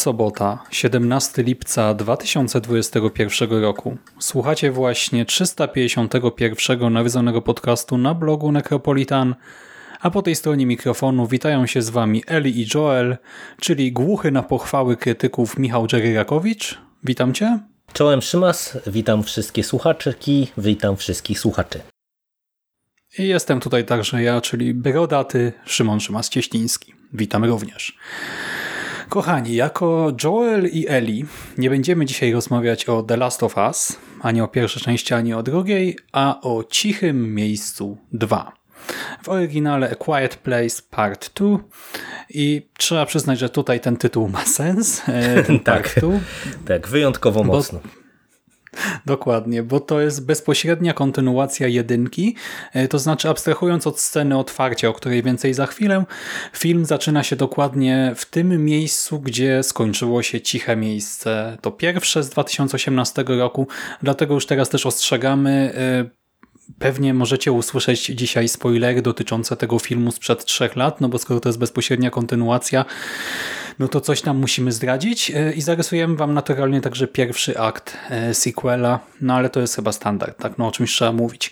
Sobota, 17 lipca 2021 roku. Słuchacie właśnie 351 nawiedzonego podcastu na blogu Necropolitan, a po tej stronie mikrofonu witają się z Wami Eli i Joel, czyli głuchy na pochwały krytyków Michał Dżeryrakowicz. Witam Cię. Czołem Szymas, witam wszystkie słuchaczki, witam wszystkich słuchaczy. I jestem tutaj także ja, czyli brodaty Szymon Szymas-Cieśliński. Witam również. Kochani, jako Joel i Ellie nie będziemy dzisiaj rozmawiać o The Last of Us, ani o pierwszej części, ani o drugiej, a o Cichym Miejscu 2. W oryginale A Quiet Place Part 2 i trzeba przyznać, że tutaj ten tytuł ma sens. e, Ten Tak. Part 2, Tak, wyjątkowo Bo- mocno. Dokładnie, bo to jest bezpośrednia kontynuacja jedynki, e, to znaczy abstrahując od sceny otwarcia, o której więcej za chwilę, film zaczyna się dokładnie w tym miejscu, gdzie skończyło się ciche miejsce. To pierwsze z 2018 roku, dlatego już teraz też ostrzegamy, e, Pewnie możecie usłyszeć dzisiaj spoilery dotyczące tego filmu sprzed trzech lat, no bo skoro to jest bezpośrednia kontynuacja, no to coś tam musimy zdradzić e, i zarysujemy wam naturalnie także pierwszy akt e, sequela, no ale to jest chyba standard, tak, no o czymś trzeba mówić.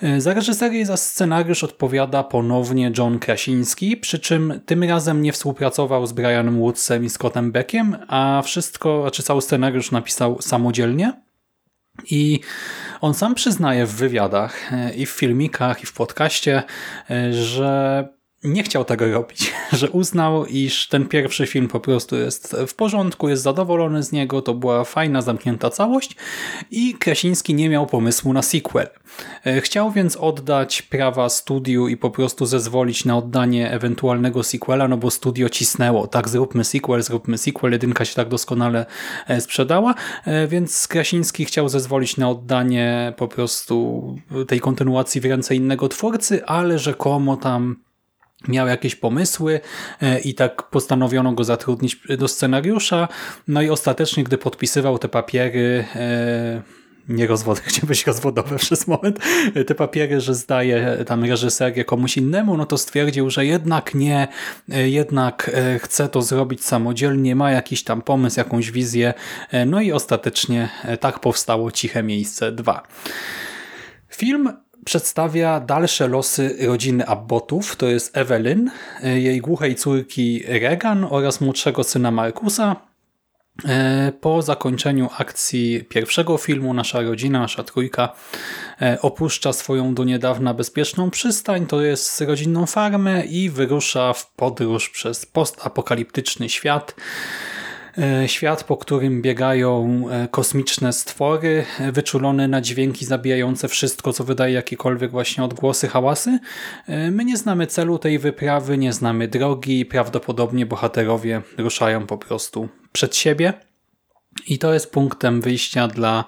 E, Za reżyserię i za scenariusz odpowiada ponownie John Krasiński, przy czym tym razem nie współpracował z Brianem Woodsem i Scottem Beckiem, a wszystko, znaczy cały scenariusz napisał samodzielnie. I on sam przyznaje w wywiadach i w filmikach, i w podcaście, że nie chciał tego robić, że uznał, iż ten pierwszy film po prostu jest w porządku, jest zadowolony z niego, to była fajna, zamknięta całość i Krasiński nie miał pomysłu na sequel. E, Chciał więc oddać prawa studiu i po prostu zezwolić na oddanie ewentualnego sequela, no bo studio cisnęło, tak zróbmy sequel, zróbmy sequel, jedynka się tak doskonale e, sprzedała, e, więc Krasiński chciał zezwolić na oddanie po prostu tej kontynuacji w ręce innego twórcy, ale rzekomo tam miał jakieś pomysły e, i tak postanowiono go zatrudnić do scenariusza. No i ostatecznie, gdy podpisywał te papiery, e, nie rozwody, chciałem być rozwodowe przez moment, e, te papiery, że zdaje tam reżyserię komuś innemu, no to stwierdził, że jednak nie, jednak chce to zrobić samodzielnie, ma jakiś tam pomysł, jakąś wizję, no i ostatecznie tak powstało Ciche Miejsce 2. Film przedstawia dalsze losy rodziny Abbotów, to jest Evelyn, jej głuchej córki Regan oraz młodszego syna Markusa. E, Po zakończeniu akcji pierwszego filmu nasza rodzina, nasza trójka e, opuszcza swoją do niedawna bezpieczną przystań, to jest rodzinną farmę i wyrusza w podróż przez postapokaliptyczny świat. E, Świat, po którym biegają e, kosmiczne stwory, e, wyczulone na dźwięki zabijające wszystko, co wydaje jakiekolwiek właśnie odgłosy, hałasy. My nie znamy celu tej wyprawy, nie znamy drogi, prawdopodobnie bohaterowie ruszają po prostu przed siebie. I to jest punktem wyjścia dla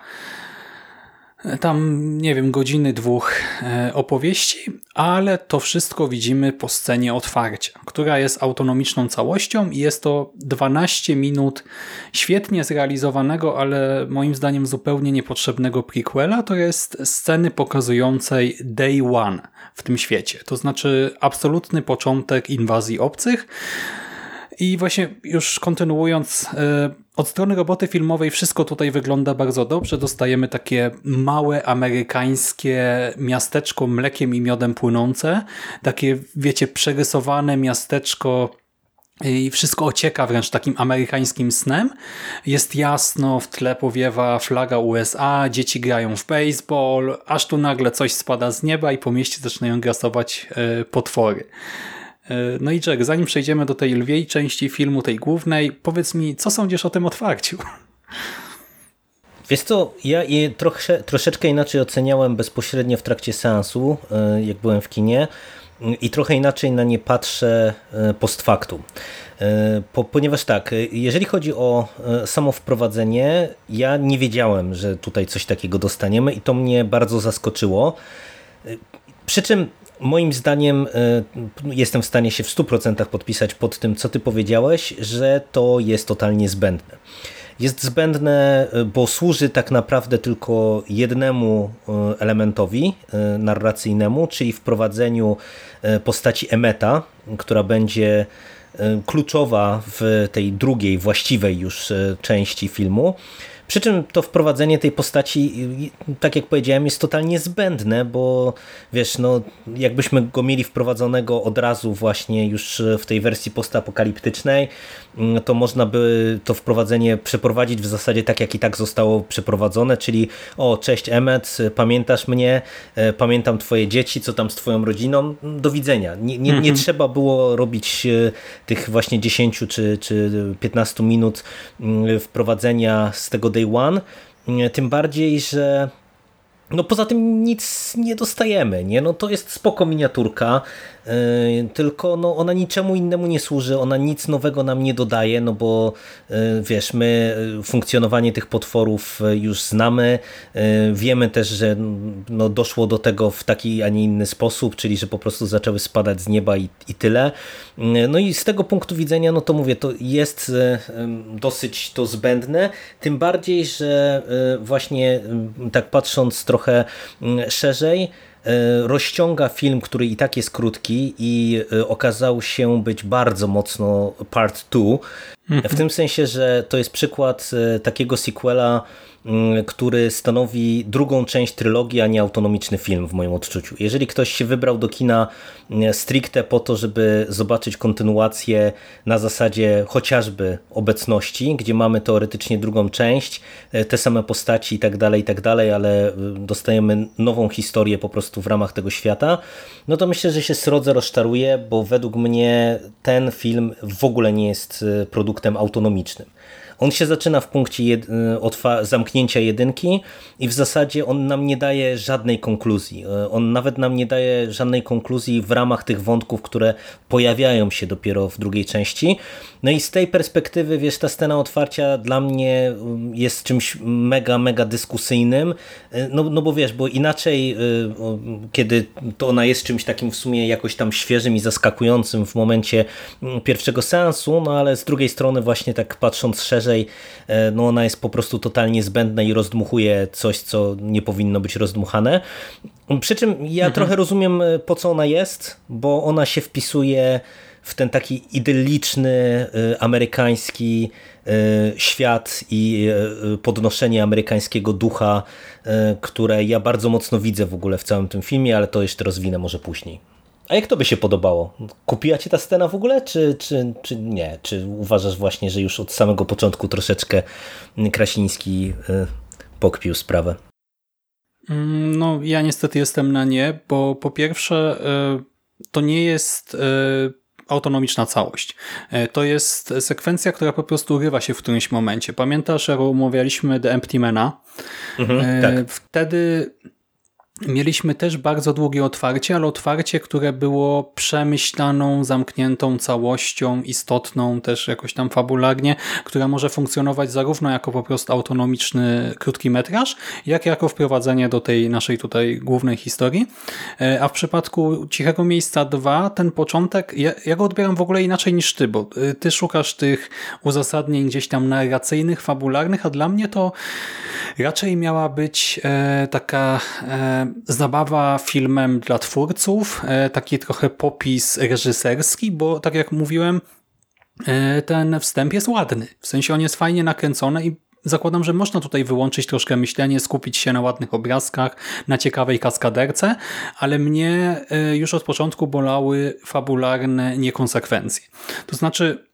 tam, nie wiem, godziny, dwóch e, opowieści, ale to wszystko widzimy po scenie otwarcia, która jest autonomiczną całością i jest to 12 minut świetnie zrealizowanego, ale moim zdaniem zupełnie niepotrzebnego prequela. To jest sceny pokazującej day one w tym świecie. To znaczy absolutny początek inwazji obcych, i właśnie już kontynuując, e, od strony roboty filmowej wszystko tutaj wygląda bardzo dobrze. Dostajemy takie małe amerykańskie miasteczko mlekiem i miodem płynące. Takie, wiecie, przerysowane miasteczko i wszystko ocieka wręcz takim amerykańskim snem. Jest jasno, w tle powiewa flaga USA, dzieci grają w baseball, aż tu nagle coś spada z nieba i po mieście zaczynają grasować e, potwory. E, no i Jack, zanim przejdziemy do tej lwiej części filmu, tej głównej, powiedz mi, co sądzisz o tym otwarciu? Wiesz co, ja je trosze, troszeczkę inaczej oceniałem bezpośrednio w trakcie seansu, e, jak byłem w kinie i trochę inaczej na nie patrzę e, post factum. Po, ponieważ tak, jeżeli chodzi o samo wprowadzenie, ja nie wiedziałem, że tutaj coś takiego dostaniemy i to mnie bardzo zaskoczyło. Przy czym moim zdaniem jestem w stanie się w 100% podpisać pod tym, co ty powiedziałeś, że to jest totalnie zbędne jest zbędne, e, bo służy tak naprawdę tylko jednemu e, elementowi e, narracyjnemu, czyli wprowadzeniu postaci Emeta, która będzie kluczowa w tej drugiej, właściwej już części filmu. Przy czym to wprowadzenie tej postaci, tak jak powiedziałem, jest totalnie zbędne, bo wiesz, no jakbyśmy go mieli wprowadzonego od razu właśnie już w tej wersji postapokaliptycznej, to można by to wprowadzenie przeprowadzić w zasadzie tak, jak i tak zostało przeprowadzone, czyli o, cześć Emmet, pamiętasz mnie, e, pamiętam twoje dzieci, co tam z twoją rodziną, do widzenia. Nie, nie, nie mhm. trzeba było robić e, tych właśnie 10 czy, czy 15 minut mm, wprowadzenia z tego Day One, tym bardziej, że no poza tym nic nie dostajemy, nie? No to jest spoko miniaturka, tylko no, ona niczemu innemu nie służy, ona nic nowego nam nie dodaje, no bo e, wiesz, my e, funkcjonowanie tych potworów już znamy, wiemy też, że no, doszło do tego w taki, a nie inny sposób, czyli że po prostu zaczęły spadać z nieba i, i tyle. No i z tego punktu widzenia, no to mówię, to jest dosyć to zbędne, tym bardziej, że właśnie tak patrząc trochę szerzej, E, rozciąga film, który i tak jest krótki i e, okazał się być bardzo mocno part 2, w tym sensie, że to jest przykład e, takiego sequela który stanowi drugą część trylogii, a nie autonomiczny film w moim odczuciu. Jeżeli ktoś się wybrał do kina mm, stricte po to, żeby zobaczyć kontynuację na zasadzie chociażby obecności, gdzie mamy teoretycznie drugą część, e, te same postaci i tak dalej, i tak dalej, ale y, dostajemy nową historię po prostu w ramach tego świata, no to myślę, że się srodze rozczaruje, bo według mnie ten film w ogóle nie jest y, produktem autonomicznym. On się zaczyna w punkcie jed zamknięcia jedynki i w zasadzie on nam nie daje żadnej konkluzji. E, on nawet nam nie daje żadnej konkluzji w ramach tych wątków, które pojawiają się dopiero w drugiej części. No i z tej perspektywy, wiesz, ta scena otwarcia dla mnie mm, jest czymś mega, mega dyskusyjnym. E, no, no bo wiesz, bo inaczej, e, kiedy to ona jest czymś takim w sumie jakoś tam świeżym i zaskakującym w momencie mm, pierwszego seansu, no ale z drugiej strony właśnie tak patrząc szerzej, no ona jest po prostu totalnie zbędna i rozdmuchuje coś, co nie powinno być rozdmuchane. Przy czym ja mhm. trochę rozumiem, po co ona jest, bo ona się wpisuje w ten taki idylliczny, e, amerykański świat i podnoszenie amerykańskiego ducha, które ja bardzo mocno widzę w ogóle w całym tym filmie, ale to jeszcze rozwinę może później. A jak to by się podobało? Kupiła cię ta scena w ogóle, czy, czy, czy nie? Czy uważasz właśnie, że już od samego początku troszeczkę Krasiński y, pokpił sprawę? Mm, no, ja niestety jestem na nie, bo po pierwsze y, to nie jest y, autonomiczna całość. To jest sekwencja, która po prostu urywa się w którymś momencie. Pamiętasz, jak omawialiśmy The Empty Mana? Mhm, tak. Wtedy Mieliśmy też bardzo długie otwarcie, ale otwarcie, które było przemyślaną, zamkniętą całością, istotną też jakoś tam fabularnie, która może funkcjonować zarówno jako po prostu autonomiczny krótki metraż, jak jako wprowadzenie do tej naszej tutaj głównej historii. E, a w przypadku Cichego Miejsca 2 ten początek, ja, ja go odbieram w ogóle inaczej niż ty, bo e, ty szukasz tych uzasadnień gdzieś tam narracyjnych, fabularnych, a dla mnie to raczej miała być e, taka zabawa filmem dla twórców, e, taki trochę popis reżyserski, bo tak jak mówiłem, e, ten wstęp jest ładny. W sensie on jest fajnie nakręcony i zakładam, że można tutaj wyłączyć troszkę myślenie, skupić się na ładnych obrazkach, na ciekawej kaskaderce, ale mnie e, już od początku bolały fabularne niekonsekwencje. To znaczy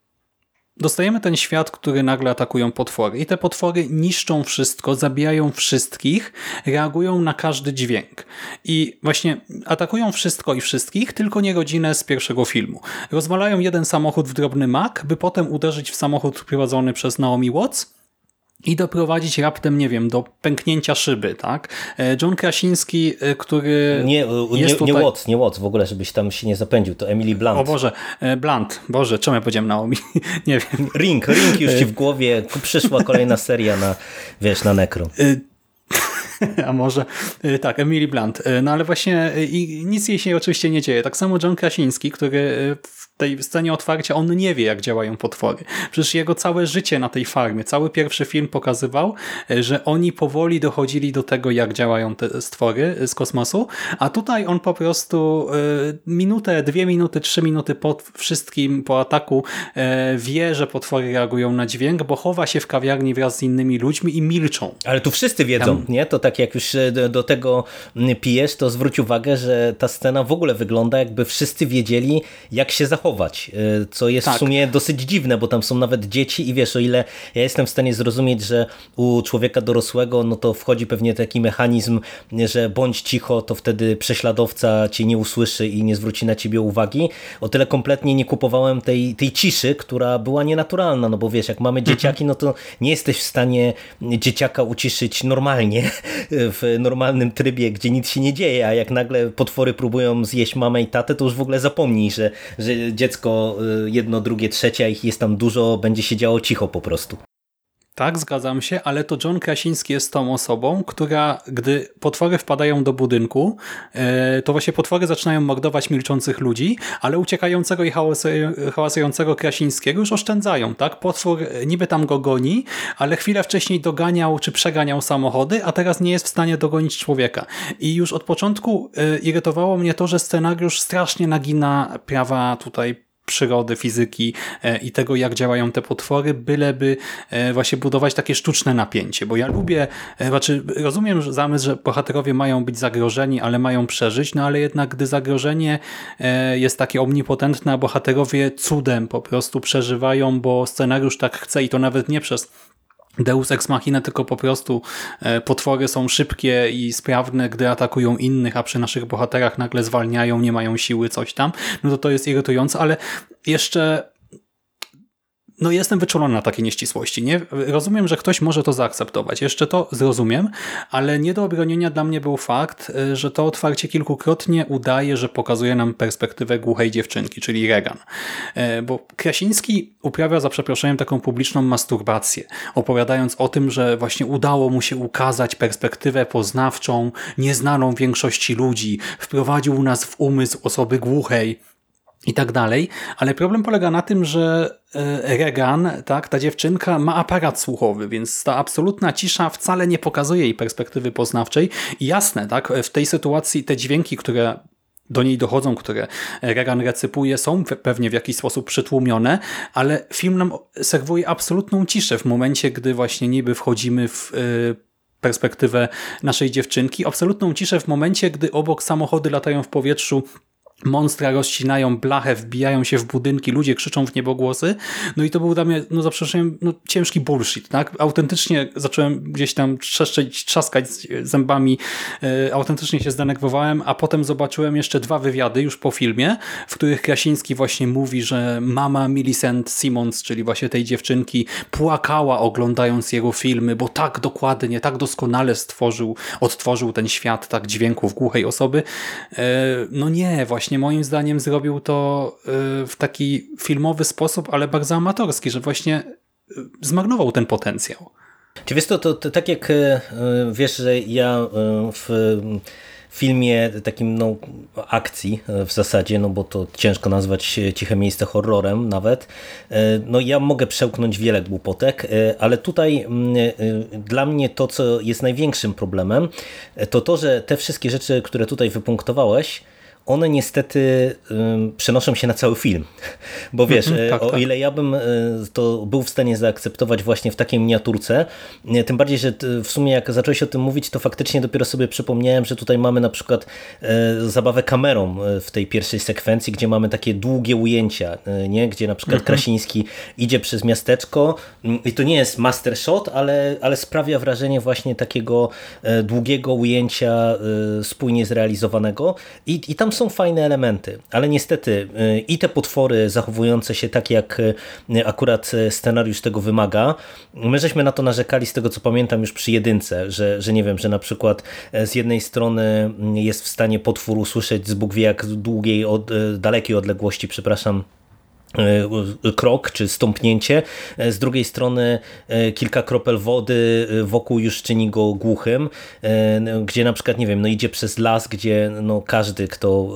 dostajemy ten świat, który nagle atakują potwory i te potwory niszczą wszystko, zabijają wszystkich, reagują na każdy dźwięk. I właśnie atakują wszystko i wszystkich, tylko nie rodzinę z pierwszego filmu. Rozwalają jeden samochód w drobny mak, by potem uderzyć w samochód prowadzony przez Naomi Watts, i doprowadzić raptem, nie wiem, do pęknięcia szyby, tak? E, John Krasiński, e, który nie, nie, jest tutaj... nie Watts, nie Watts w ogóle, żebyś tam się nie zapędził, to Emily Blunt. O Boże, e, Blunt, Boże, czemu ja powiedziałem Naomi? nie wiem. Ring, Ring już ci w głowie, przyszła kolejna seria na, wiesz, na Necro. A może tak, Emily Blunt. No ale właśnie i nic jej się oczywiście nie dzieje. Tak samo John Krasiński, który tej scenie otwarcia on nie wie, jak działają potwory. Przecież jego całe życie na tej farmie, cały pierwszy film pokazywał, e, że oni powoli dochodzili do tego, jak działają te stwory z kosmosu, a tutaj on po prostu e, minutę, dwie minuty, trzy minuty po wszystkim, po ataku e, wie, że potwory reagują na dźwięk, bo chowa się w kawiarni wraz z innymi ludźmi i milczą. Ale tu wszyscy wiedzą, nie? To tak jak już do tego pijesz, to zwróć uwagę, że ta scena w ogóle wygląda jakby wszyscy wiedzieli, jak się zachować zachować, y, co jest tak. w sumie dosyć dziwne, bo tam są nawet dzieci i wiesz, o ile ja jestem w stanie zrozumieć, że u człowieka dorosłego, no to wchodzi pewnie taki mechanizm, że bądź cicho, to wtedy prześladowca cię nie usłyszy i nie zwróci na ciebie uwagi. O tyle kompletnie nie kupowałem tej, tej ciszy, która była nienaturalna, no bo wiesz, jak mamy mhm. dzieciaki, no to nie jesteś w stanie dzieciaka uciszyć normalnie, w normalnym trybie, gdzie nic się nie dzieje, a jak nagle potwory próbują zjeść mamę i tatę, to już w ogóle zapomnij, że, że dziecko y, jedno, drugie, trzecie, ich jest tam dużo, będzie się działo cicho po prostu. Tak, zgadzam się, ale to John Krasiński jest tą osobą, która, gdy potwory wpadają do budynku, e, to właśnie potwory zaczynają mordować milczących ludzi, ale uciekającego i hałasującego Krasińskiego już oszczędzają. tak? Potwór niby tam go goni, ale chwilę wcześniej doganiał czy przeganiał samochody, a teraz nie jest w stanie dogonić człowieka. I już od początku e, irytowało mnie to, że scenariusz strasznie nagina prawa tutaj przyrody, fizyki e, i tego, jak działają te potwory, byleby e, właśnie budować takie sztuczne napięcie, bo ja lubię, e, znaczy rozumiem zamysł, że bohaterowie mają być zagrożeni, ale mają przeżyć, no ale jednak gdy zagrożenie jest takie omnipotentne, a bohaterowie cudem po prostu przeżywają, bo scenariusz tak chce i to nawet nie przez Deus Ex Machina, tylko po prostu e, potwory są szybkie i sprawne, gdy atakują innych, a przy naszych bohaterach nagle zwalniają, nie mają siły, coś tam, no to to jest irytujące, ale jeszcze no jestem wyczulony na takie nieścisłości. Nie? Rozumiem, że ktoś może to zaakceptować. Jeszcze to zrozumiem, ale nie do obronienia dla mnie był fakt, y, że to otwarcie kilkukrotnie udaje, że pokazuje nam perspektywę głuchej dziewczynki, czyli Regan. Y, bo Krasiński uprawia za przeproszeniem taką publiczną masturbację, opowiadając o tym, że właśnie udało mu się ukazać perspektywę poznawczą, nieznaną większości ludzi, wprowadził nas w umysł osoby głuchej, i tak dalej, ale problem polega na tym, że e, Regan, tak, ta dziewczynka ma aparat słuchowy, więc ta absolutna cisza wcale nie pokazuje jej perspektywy poznawczej. I jasne, tak, w tej sytuacji te dźwięki, które do niej dochodzą, które Regan recypuje, są pewnie w jakiś sposób przytłumione, ale film nam serwuje absolutną ciszę w momencie, gdy właśnie niby wchodzimy w e, perspektywę naszej dziewczynki, absolutną ciszę w momencie, gdy obok samochody latają w powietrzu Monstra rozcinają blachę, wbijają się w budynki, ludzie krzyczą w niebogłosy. No i to był dla mnie, no za przeproszeniem, no, ciężki bullshit, tak? Autentycznie zacząłem gdzieś tam trzeszczeć, trzaskać zębami, e, autentycznie się zdenerwowałem, a potem zobaczyłem jeszcze dwa wywiady już po filmie, w których Krasiński właśnie mówi, że mama Millicent Simmons, czyli właśnie tej dziewczynki, płakała oglądając jego filmy, bo tak dokładnie, tak doskonale stworzył, odtworzył ten świat, tak dźwięków głuchej osoby. E, no nie, właśnie właśnie moim zdaniem zrobił to y, w taki filmowy sposób, ale bardzo amatorski, że właśnie y, zmarnował ten potencjał. Czy wiesz to, to, to tak jak y, wiesz, że ja w filmie takim no, akcji w zasadzie, no bo to ciężko nazwać Ciche Miejsce horrorem nawet, no ja mogę przełknąć wiele głupotek, ale tutaj mm, dla mnie to, co jest największym problemem, to to, że te wszystkie rzeczy, które tutaj wypunktowałeś, one niestety przenoszą się na cały film. Bo wiesz, Mhm, tak, o tak. ile ja bym to był w stanie zaakceptować właśnie w takiej miniaturce, tym bardziej, że w sumie jak zacząłeś o tym mówić, to faktycznie dopiero sobie przypomniałem, że tutaj mamy na przykład zabawę kamerą w tej pierwszej sekwencji, gdzie mamy takie długie ujęcia, nie? gdzie na przykład Mhm. Krasiński idzie przez miasteczko i to nie jest master shot, ale, ale sprawia wrażenie właśnie takiego długiego ujęcia spójnie zrealizowanego i, i tam są fajne elementy, ale niestety i te potwory zachowujące się tak jak akurat scenariusz tego wymaga, my żeśmy na to narzekali z tego co pamiętam już przy jedynce, że, że nie wiem, że na przykład z jednej strony jest w stanie potwór usłyszeć z Bóg wie jak długiej, od, dalekiej odległości, przepraszam, krok czy stąpnięcie. Z drugiej strony kilka kropel wody wokół już czyni go głuchym, gdzie na przykład, nie wiem, no idzie przez las, gdzie no każdy, kto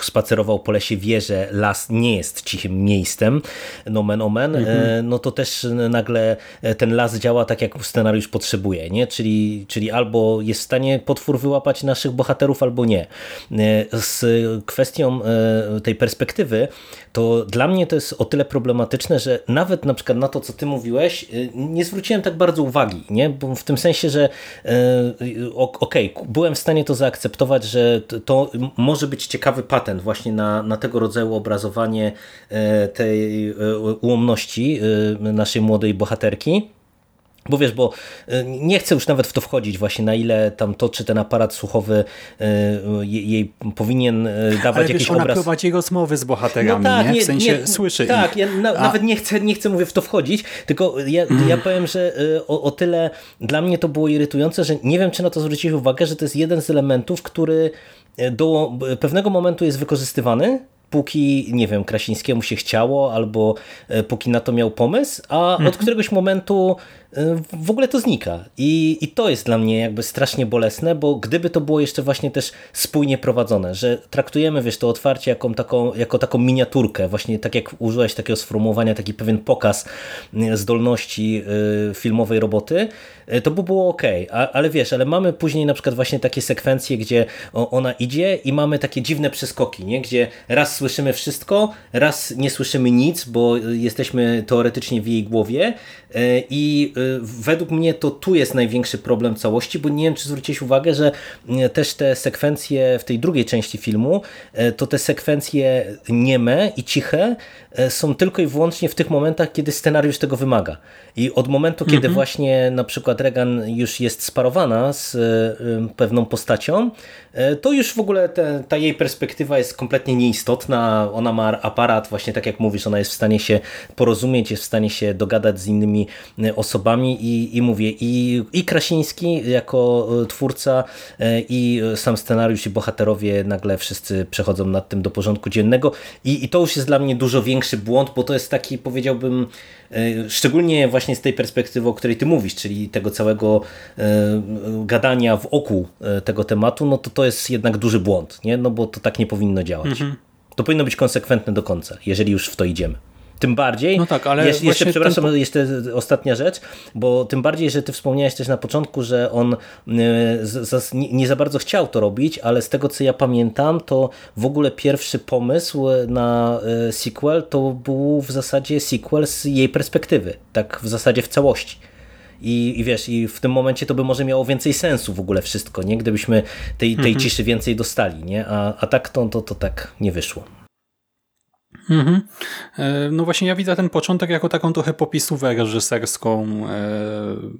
spacerował po lesie wie, że las nie jest cichym miejscem, nomen omen, mhm. no to też nagle ten las działa tak, jak scenariusz potrzebuje, nie? Czyli, czyli albo jest w stanie potwór wyłapać naszych bohaterów, albo nie. Z kwestią tej perspektywy, to dla mnie to jest o tyle problematyczne, że nawet na przykład na to, co ty mówiłeś, nie zwróciłem tak bardzo uwagi, nie? Bo w tym sensie, że okej, okay, byłem w stanie to zaakceptować, że to może być ciekawy patent właśnie na, na tego rodzaju obrazowanie tej ułomności naszej młodej bohaterki. Bo wiesz, bo nie chcę już nawet w to wchodzić właśnie na ile tam to, czy ten aparat słuchowy jej powinien dawać Ale jakiś wiesz, ona obraz. prowadzi rozmowy z bohaterami, no tak, nie? W sensie słyszy Tak, ich. ja na, nawet nie chcę, nie chcę mówię w to wchodzić, tylko ja, ja powiem, że o, o tyle dla mnie to było irytujące, że nie wiem, czy na to zwróciłeś uwagę, że to jest jeden z elementów, który do pewnego momentu jest wykorzystywany, póki, nie wiem, Krasińskiemu się chciało, albo póki na to miał pomysł, a od któregoś momentu w ogóle to znika. I, I to jest dla mnie jakby strasznie bolesne, bo gdyby to było jeszcze właśnie też spójnie prowadzone, że traktujemy, wiesz, to otwarcie jako taką, jako taką miniaturkę, właśnie tak jak użyłeś takiego sformułowania, taki pewien pokaz zdolności filmowej roboty, to by było ok, ale wiesz, ale mamy później na przykład właśnie takie sekwencje, gdzie ona idzie i mamy takie dziwne przeskoki, nie? gdzie raz słyszymy wszystko, raz nie słyszymy nic, bo jesteśmy teoretycznie w jej głowie i według mnie to tu jest największy problem całości, bo nie wiem, czy zwróciłeś uwagę, że też te sekwencje w tej drugiej części filmu, to te sekwencje nieme i ciche są tylko i wyłącznie w tych momentach, kiedy scenariusz tego wymaga. I od momentu, kiedy Mhm. właśnie na przykład Regan już jest sparowana z pewną postacią, to już w ogóle te, ta jej perspektywa jest kompletnie nieistotna. Ona ma aparat, właśnie tak jak mówisz, ona jest w stanie się porozumieć, jest w stanie się dogadać z innymi osobami i, i mówię, i, i Krasiński jako twórca i sam scenariusz i bohaterowie nagle wszyscy przechodzą nad tym do porządku dziennego i, i to już jest dla mnie dużo większy błąd, bo to jest taki powiedziałbym szczególnie właśnie z tej perspektywy, o której ty mówisz, czyli tego całego gadania w oku tego tematu, no to to jest jednak duży błąd, nie? no bo to tak nie powinno działać. Mhm. To powinno być konsekwentne do końca, jeżeli już w to idziemy. Tym bardziej, No tak, ale jeszcze, jeszcze przepraszam, ten- jeszcze ostatnia rzecz, bo tym bardziej, że ty wspomniałeś też na początku, że on y, nie, za bardzo chciał to robić, ale z tego co ja pamiętam, to w ogóle pierwszy pomysł na y, sequel to był w zasadzie sequel z jej perspektywy, tak w zasadzie w całości. I, I wiesz, i w tym momencie to by może miało więcej sensu w ogóle wszystko, nie? Gdybyśmy tej, tej ciszy więcej dostali, nie? A, a tak to, to, to tak nie wyszło. Mhm. E, No właśnie ja widzę ten początek jako taką trochę popisówę reżyserską, e,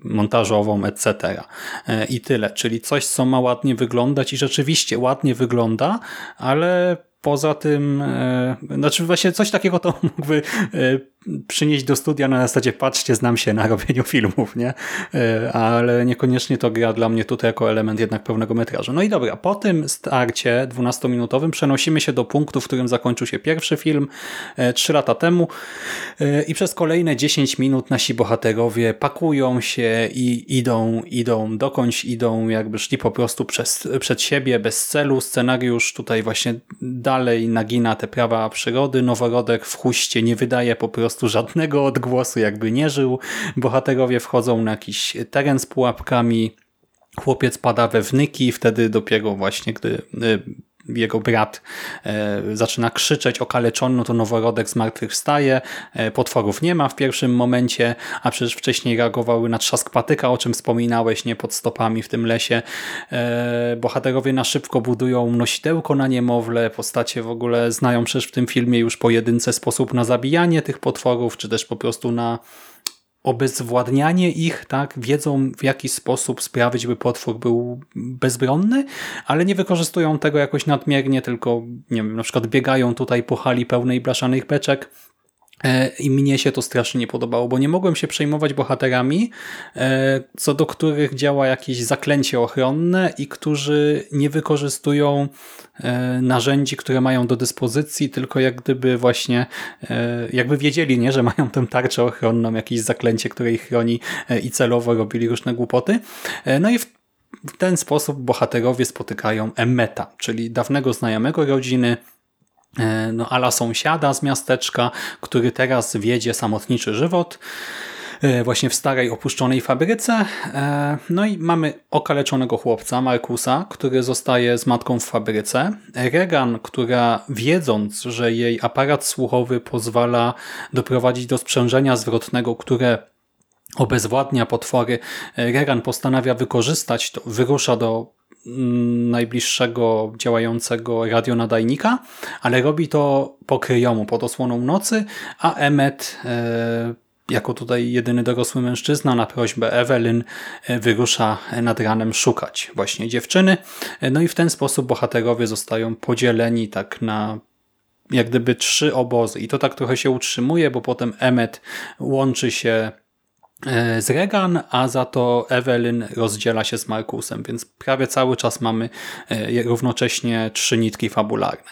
montażową, etc. E, I tyle, czyli coś, co ma ładnie wyglądać i rzeczywiście ładnie wygląda, ale poza tym, e, znaczy właśnie coś takiego to mógłby e, przynieść do studia na zasadzie patrzcie, znam się na robieniu filmów, nie? E, Ale niekoniecznie to gra dla mnie tutaj jako element jednak pełnego metrażu. No i dobra, po tym starcie 12-minutowym przenosimy się do punktu, w którym zakończył się pierwszy film e, trzy lata temu E, i przez kolejne 10 minut nasi bohaterowie pakują się i idą, idą dokądś, idą jakby szli po prostu przez, przed siebie bez celu. Scenariusz tutaj właśnie dalej nagina te prawa przyrody. Noworodek w huście nie wydaje po prostu żadnego odgłosu, jakby nie żył. Bohaterowie wchodzą na jakiś teren z pułapkami. Chłopiec pada we wnyki, wtedy dopiero właśnie, gdy y, jego brat e, zaczyna krzyczeć okaleczony, no to noworodek zmartwychwstaje, e, potworów nie ma w pierwszym momencie, a przecież wcześniej reagowały na trzask patyka, o czym wspominałeś, nie pod stopami w tym lesie. E, bohaterowie na szybko budują nosidełko na niemowlę, postacie w ogóle znają przecież w tym filmie już pojedyncze sposób na zabijanie tych potworów, czy też po prostu na obezwładnianie ich, tak, wiedzą w jaki sposób sprawić, by potwór był bezbronny, ale nie wykorzystują tego jakoś nadmiernie, tylko nie wiem, na przykład biegają tutaj po hali pełnej blaszanych beczek, I mnie się to strasznie nie podobało, bo nie mogłem się przejmować bohaterami, e, co do których działa jakieś zaklęcie ochronne i którzy nie wykorzystują e, narzędzi, które mają do dyspozycji, tylko jak gdyby właśnie, jakby wiedzieli, nie, że mają tę tarczę ochronną, jakieś zaklęcie, które ich chroni i celowo robili różne głupoty. No i w ten sposób bohaterowie spotykają Emmeta, czyli dawnego znajomego rodziny, E, no, ala sąsiada z miasteczka, który teraz wiedzie samotniczy żywot e, właśnie w starej opuszczonej fabryce. E, no i mamy okaleczonego chłopca, Markusa, który zostaje z matką w fabryce. Regan, która wiedząc, że jej aparat słuchowy pozwala doprowadzić do sprzężenia zwrotnego, które obezwładnia potwory, Regan postanawia wykorzystać to, wyrusza do najbliższego działającego radionadajnika, ale robi to po kryjomu, pod osłoną nocy, a Emmet e, jako tutaj jedyny dorosły mężczyzna na prośbę Evelyn e, wyrusza nad ranem szukać właśnie dziewczyny. E, no i w ten sposób bohaterowie zostają podzieleni tak na jak gdyby trzy obozy i to tak trochę się utrzymuje, bo potem Emmet łączy się z Regan, a za to Evelyn rozdziela się z Markusem, więc prawie cały czas mamy e, równocześnie trzy nitki fabularne.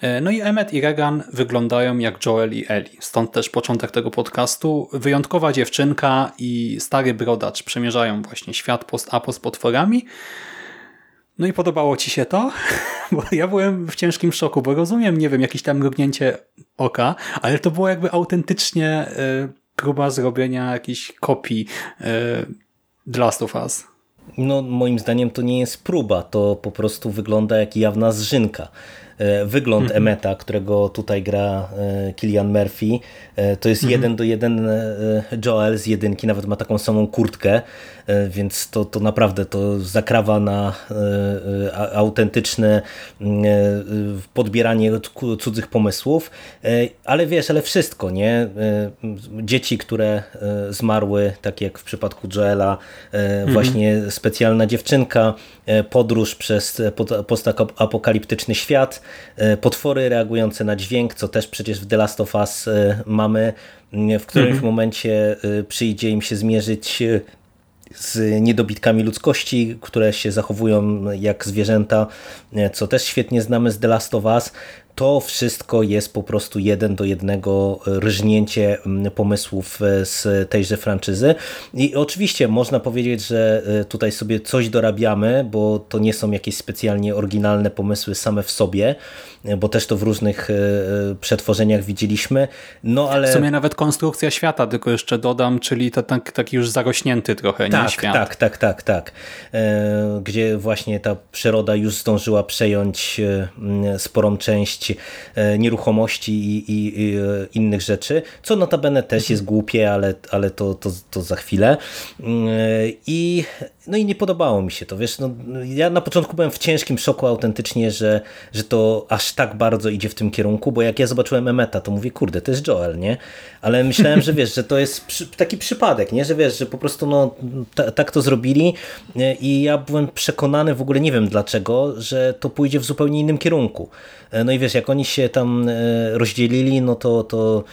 E, no i Emmet i Regan wyglądają jak Joel i Ellie, stąd też początek tego podcastu. Wyjątkowa dziewczynka i stary brodacz przemierzają właśnie świat post-apo z potworami, no i podobało ci się to? Bo ja byłem w ciężkim szoku, bo rozumiem, nie wiem, jakieś tam mrugnięcie oka, ale to było jakby autentycznie próba zrobienia jakiejś kopii y, The Last of Us. No moim zdaniem to nie jest próba, to po prostu wygląda jak jawna zżynka. E, wygląd mm -hmm. Emeta, którego tutaj gra Killian e, Murphy, e, to jest mm -hmm. jeden do jeden Joel z jedynki, nawet ma taką samą kurtkę, więc to, to naprawdę to zakrawa na autentyczne podbieranie cudzych pomysłów, ale wiesz, ale wszystko, nie? Dzieci, które zmarły, tak jak w przypadku Joela, mhm. właśnie specjalna dziewczynka, podróż przez postapokaliptyczny świat, E, potwory reagujące na dźwięk, co też przecież w The Last of Us e, mamy, w którymś mhm. momencie e, przyjdzie im się zmierzyć z niedobitkami ludzkości, które się zachowują jak zwierzęta, co też świetnie znamy z The Last of Us to wszystko jest po prostu jeden do jednego rżnięcie mm, pomysłów e, z tejże franczyzy. I oczywiście można powiedzieć, że e, tutaj sobie coś dorabiamy, bo to nie są jakieś specjalnie oryginalne pomysły same w sobie, e, bo też to w różnych przetworzeniach widzieliśmy. No ale... W sumie nawet konstrukcja świata, tylko jeszcze dodam, czyli to tak, taki już zarośnięty trochę, tak, nie świat. Tak, tak, tak, tak. Gdzie właśnie ta przyroda już zdążyła przejąć sporą część E, nieruchomości i, i, i, e, innych rzeczy, co notabene też jest głupie, ale, ale to, to, to za chwilę. Mm, e, I no i nie podobało mi się to, wiesz, no, ja na początku byłem w ciężkim szoku autentycznie, że, że to aż tak bardzo idzie w tym kierunku, bo jak ja zobaczyłem Emeta, to mówię, kurde, to jest Joel, nie? Ale myślałem, że wiesz, że to jest przy, taki przypadek, nie? Że wiesz, że po prostu no, tak to zrobili i ja byłem przekonany w ogóle, nie wiem dlaczego, że to pójdzie w zupełnie innym kierunku. No i wiesz, jak oni się tam e, rozdzielili, no to, to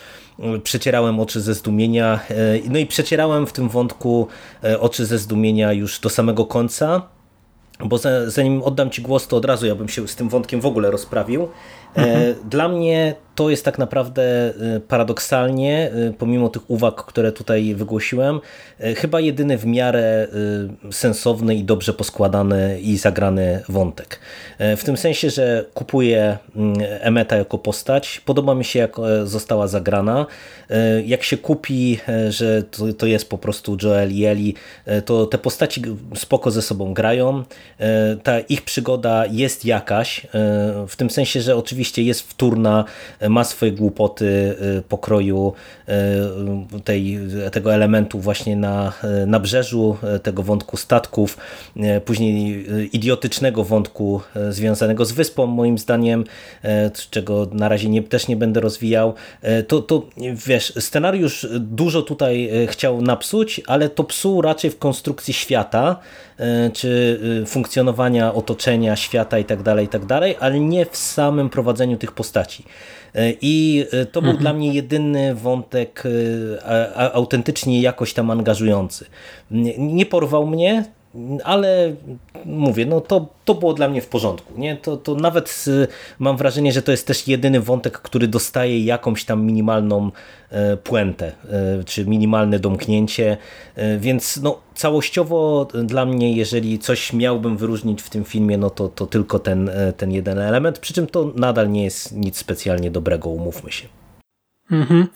przecierałem oczy ze zdumienia. E, no i przecierałem w tym wątku e, oczy ze zdumienia już do samego końca, bo zanim oddam Ci głos, to od razu ja bym się z tym wątkiem w ogóle rozprawił. Mhm. Dla mnie to jest tak naprawdę y, paradoksalnie, y, pomimo tych uwag, które tutaj wygłosiłem, y, chyba jedyny w miarę sensowny i dobrze poskładany i zagrany wątek. W tym sensie, że kupuję Emeta jako postać, podoba mi się jak została zagrana. Jak się kupi, że to jest po prostu Joel i Eli, to te postaci spoko ze sobą grają. Ta ich przygoda jest jakaś, w tym sensie, że oczywiście jest wtórna, ma swoje głupoty y, pokroju y, tej, tego elementu właśnie na nabrzeżu, y, tego wątku statków, później idiotycznego wątku związanego z wyspą, moim zdaniem, czego na razie nie, też nie będę rozwijał. To, to wiesz, scenariusz dużo tutaj chciał napsuć, ale to psuł raczej w konstrukcji świata, czy funkcjonowania otoczenia, świata i tak dalej, i tak ale nie w samym prowadzeniu tych postaci. E, I e, to był mhm. dla mnie jedyny wątek e, autentycznie jakoś tam angażujący. Nie porwał mnie, ale mówię, no to, to było dla mnie w porządku. Nie? To, to nawet mam wrażenie, że to jest też jedyny wątek, który dostaje jakąś tam minimalną puentę, czy minimalne domknięcie, więc no, całościowo dla mnie, jeżeli coś miałbym wyróżnić w tym filmie, no to, to tylko ten, ten jeden element, przy czym to nadal nie jest nic specjalnie dobrego, umówmy się. Mhm.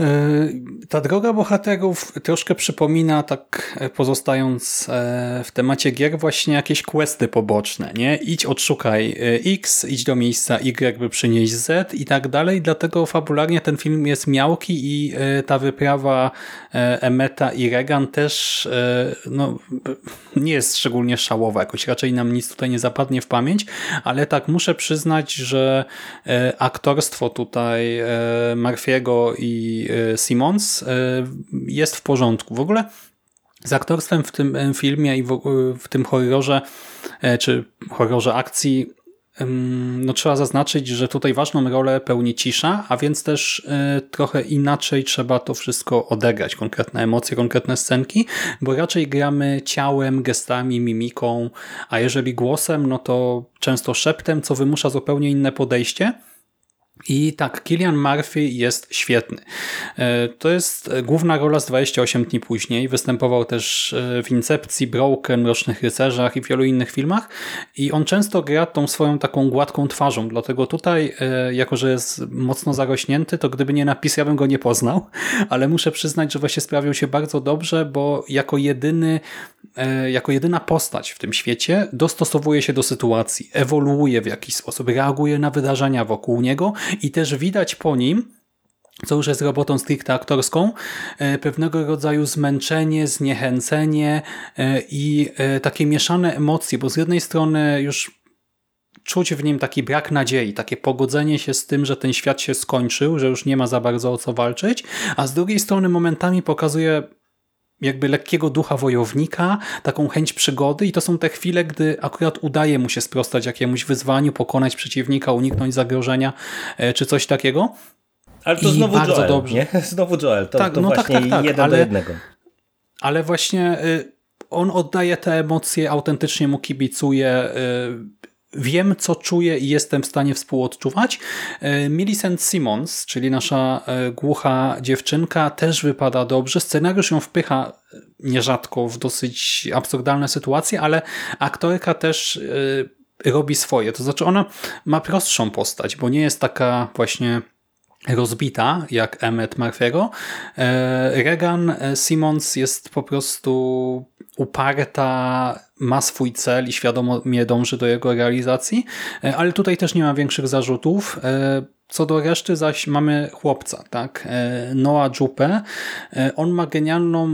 E, ta droga bohaterów troszkę przypomina, tak e, pozostając e, w temacie gier, właśnie jakieś questy poboczne. Nie? Idź, odszukaj X, idź do miejsca Y, by przynieść Z i tak dalej. Dlatego fabularnie ten film jest miałki i ta wyprawa Emeta i Regan też no, nie jest szczególnie szałowa. Jakoś raczej nam nic tutaj nie zapadnie w pamięć, ale tak muszę przyznać, że aktorstwo tutaj Marfiego i e, Simons e, jest w porządku. W ogóle z aktorstwem w tym e, filmie i w, tym horrorze, czy horrorze akcji no trzeba zaznaczyć, że tutaj ważną rolę pełni cisza, a więc też trochę inaczej trzeba to wszystko odegrać, konkretne emocje, konkretne scenki, bo raczej gramy ciałem, gestami, mimiką, a jeżeli głosem, no to często szeptem, co wymusza zupełnie inne podejście. I tak, Killian Murphy jest świetny. E, to jest główna rola z 28 dni później. Występował też e, w Incepcji, Broken, Rocznych Rycerzach i wielu innych filmach. I on często gra tą swoją taką gładką twarzą. Dlatego tutaj, e, jako że jest mocno zarośnięty, to gdyby nie napis, ja bym go nie poznał. Ale muszę przyznać, że właśnie sprawił się bardzo dobrze, bo jako jedyny, jako jedyna postać w tym świecie dostosowuje się do sytuacji, ewoluuje w jakiś sposób, reaguje na wydarzenia wokół niego i też widać po nim, co już jest robotą stricte aktorską, e, pewnego rodzaju zmęczenie, zniechęcenie e, i e, takie mieszane emocje, bo z jednej strony już czuć w nim taki brak nadziei, takie pogodzenie się z tym, że ten świat się skończył, że już nie ma za bardzo o co walczyć, a z drugiej strony momentami pokazuje jakby lekkiego ducha wojownika, taką chęć przygody i to są te chwile, gdy akurat udaje mu się sprostać jakiemuś wyzwaniu, pokonać przeciwnika, uniknąć zagrożenia e, czy coś takiego. Ale to I znowu bardzo Joel, dobrze. Nie? Znowu Joel, to, tak, to no tak, właśnie tak, tak, tak, jeden ale, do jednego. Ale właśnie y, on oddaje te emocje, autentycznie mu kibicuje, y, wiem, co czuję i jestem w stanie współodczuwać. E, Millicent Simmons, czyli nasza e, głucha dziewczynka, też wypada dobrze. Scenariusz ją wpycha e, nierzadko w dosyć absurdalne sytuacje, ale aktorka też robi swoje. To znaczy ona ma prostszą postać, bo nie jest taka właśnie rozbita, jak Emmet Murphy'ego. Regan Simmons jest po prostu uparta, ma swój cel i świadomie dąży do jego realizacji, e, ale tutaj też nie ma większych zarzutów. E, co do reszty zaś mamy chłopca, tak? E, Noah Jupe. On ma genialną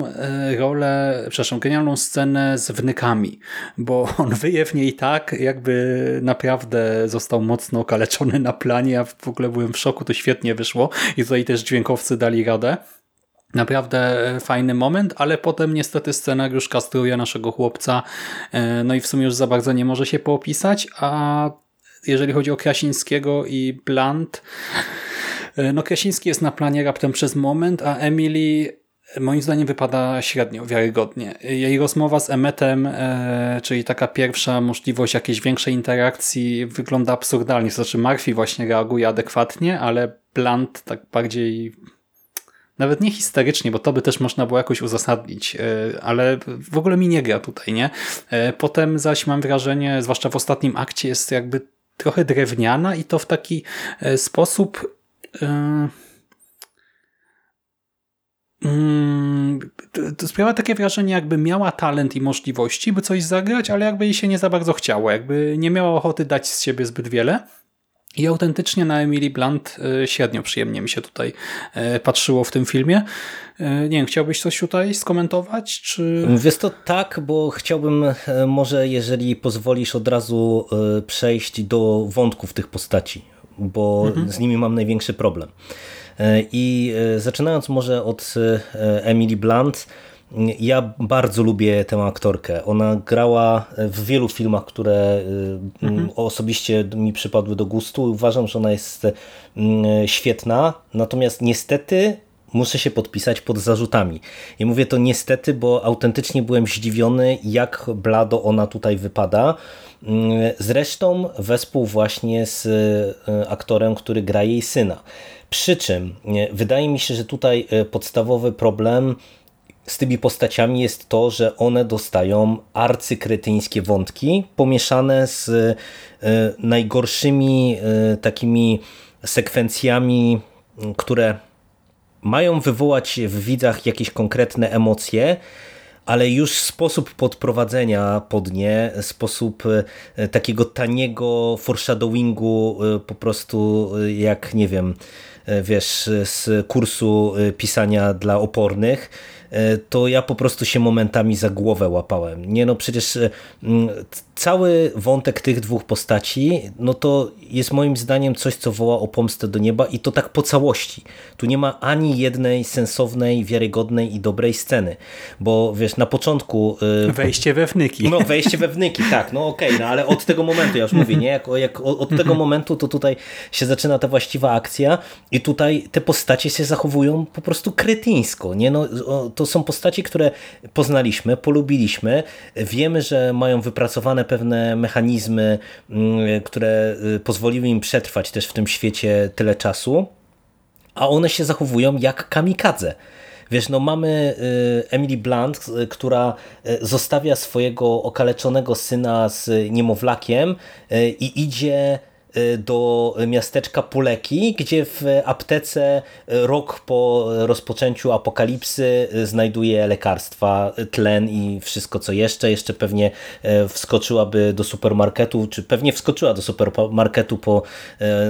rolę, przepraszam, genialną scenę z wnykami, bo on wyje w niej tak, jakby naprawdę został mocno okaleczony na planie. Ja w ogóle byłem w szoku, to świetnie wyszło i tutaj też dźwiękowcy dali radę. Naprawdę e, fajny moment, ale potem niestety scenariusz kastruje naszego chłopca, e, no i w sumie już za bardzo nie może się poopisać, a jeżeli chodzi o Krasińskiego i Blunt, e, no Krasiński jest na planie raptem przez moment, a Emily moim zdaniem wypada średnio wiarygodnie. Jej rozmowa z Emmetem, e, czyli taka pierwsza możliwość jakiejś większej interakcji wygląda absurdalnie. Znaczy Murphy właśnie reaguje adekwatnie, ale Blunt tak bardziej nawet nie histerycznie, bo to by też można było jakoś uzasadnić, e, ale w ogóle mi nie gra tutaj, nie? Potem zaś mam wrażenie, zwłaszcza w ostatnim akcie, jest jakby trochę drewniana i to w taki e, sposób mm, to sprawia takie wrażenie, jakby miała talent i możliwości, by coś zagrać, ale jakby jej się nie za bardzo chciało, jakby nie miała ochoty dać z siebie zbyt wiele. I autentycznie na Emily Blunt e, średnio przyjemnie mi się tutaj e, patrzyło w tym filmie. E, nie wiem, chciałbyś coś tutaj skomentować? Czy... Wiesz to tak, bo chciałbym może, jeżeli pozwolisz, od razu przejść do wątków tych postaci, bo mhm. z nimi mam największy problem. I zaczynając może od Emily Blunt, ja bardzo lubię tę aktorkę. Ona grała w wielu filmach, które y, mhm. osobiście mi przypadły do gustu. Uważam, że ona jest mm, świetna. Natomiast niestety muszę się podpisać pod zarzutami. I mówię to niestety, bo autentycznie byłem zdziwiony, jak blado ona tutaj wypada. Mm, zresztą wespół właśnie z aktorem, który gra jej syna. Przy czym wydaje mi się, że tutaj podstawowy problem z tymi postaciami jest to, że one dostają arcykretyńskie wątki pomieszane z e, najgorszymi e, takimi sekwencjami, które mają wywołać w widzach jakieś konkretne emocje, ale już sposób podprowadzenia pod nie, sposób e, takiego taniego foreshadowingu po prostu jak, nie wiem, wiesz, z kursu pisania dla opornych, to ja po prostu się momentami za głowę łapałem. Nie no, przecież e, cały wątek tych dwóch postaci, no to jest moim zdaniem coś, co woła o pomstę do nieba i to tak po całości. Tu nie ma ani jednej sensownej, wiarygodnej i dobrej sceny, bo wiesz, na początku... Yy, wejście we wnyki. No, wejście we wnyki, tak, no okej, okay, no ale od tego momentu, ja już mówię, nie, jak, jak od tego momentu to tutaj się zaczyna ta właściwa akcja i tutaj te postacie się zachowują po prostu kretyńsko, nie, no to są postacie, które poznaliśmy, polubiliśmy, wiemy, że mają wypracowane pewne mechanizmy, mm, które y, pozwoliły im przetrwać też w tym świecie tyle czasu, a one się zachowują jak kamikadze. Wiesz, no mamy y, Emily Blunt, y, która zostawia swojego okaleczonego syna z niemowlakiem i idzie Y, do miasteczka Puleki, gdzie w aptece rok po rozpoczęciu apokalipsy znajduje lekarstwa, tlen i wszystko co jeszcze. Jeszcze pewnie wskoczyłaby do supermarketu, czy pewnie wskoczyła do supermarketu po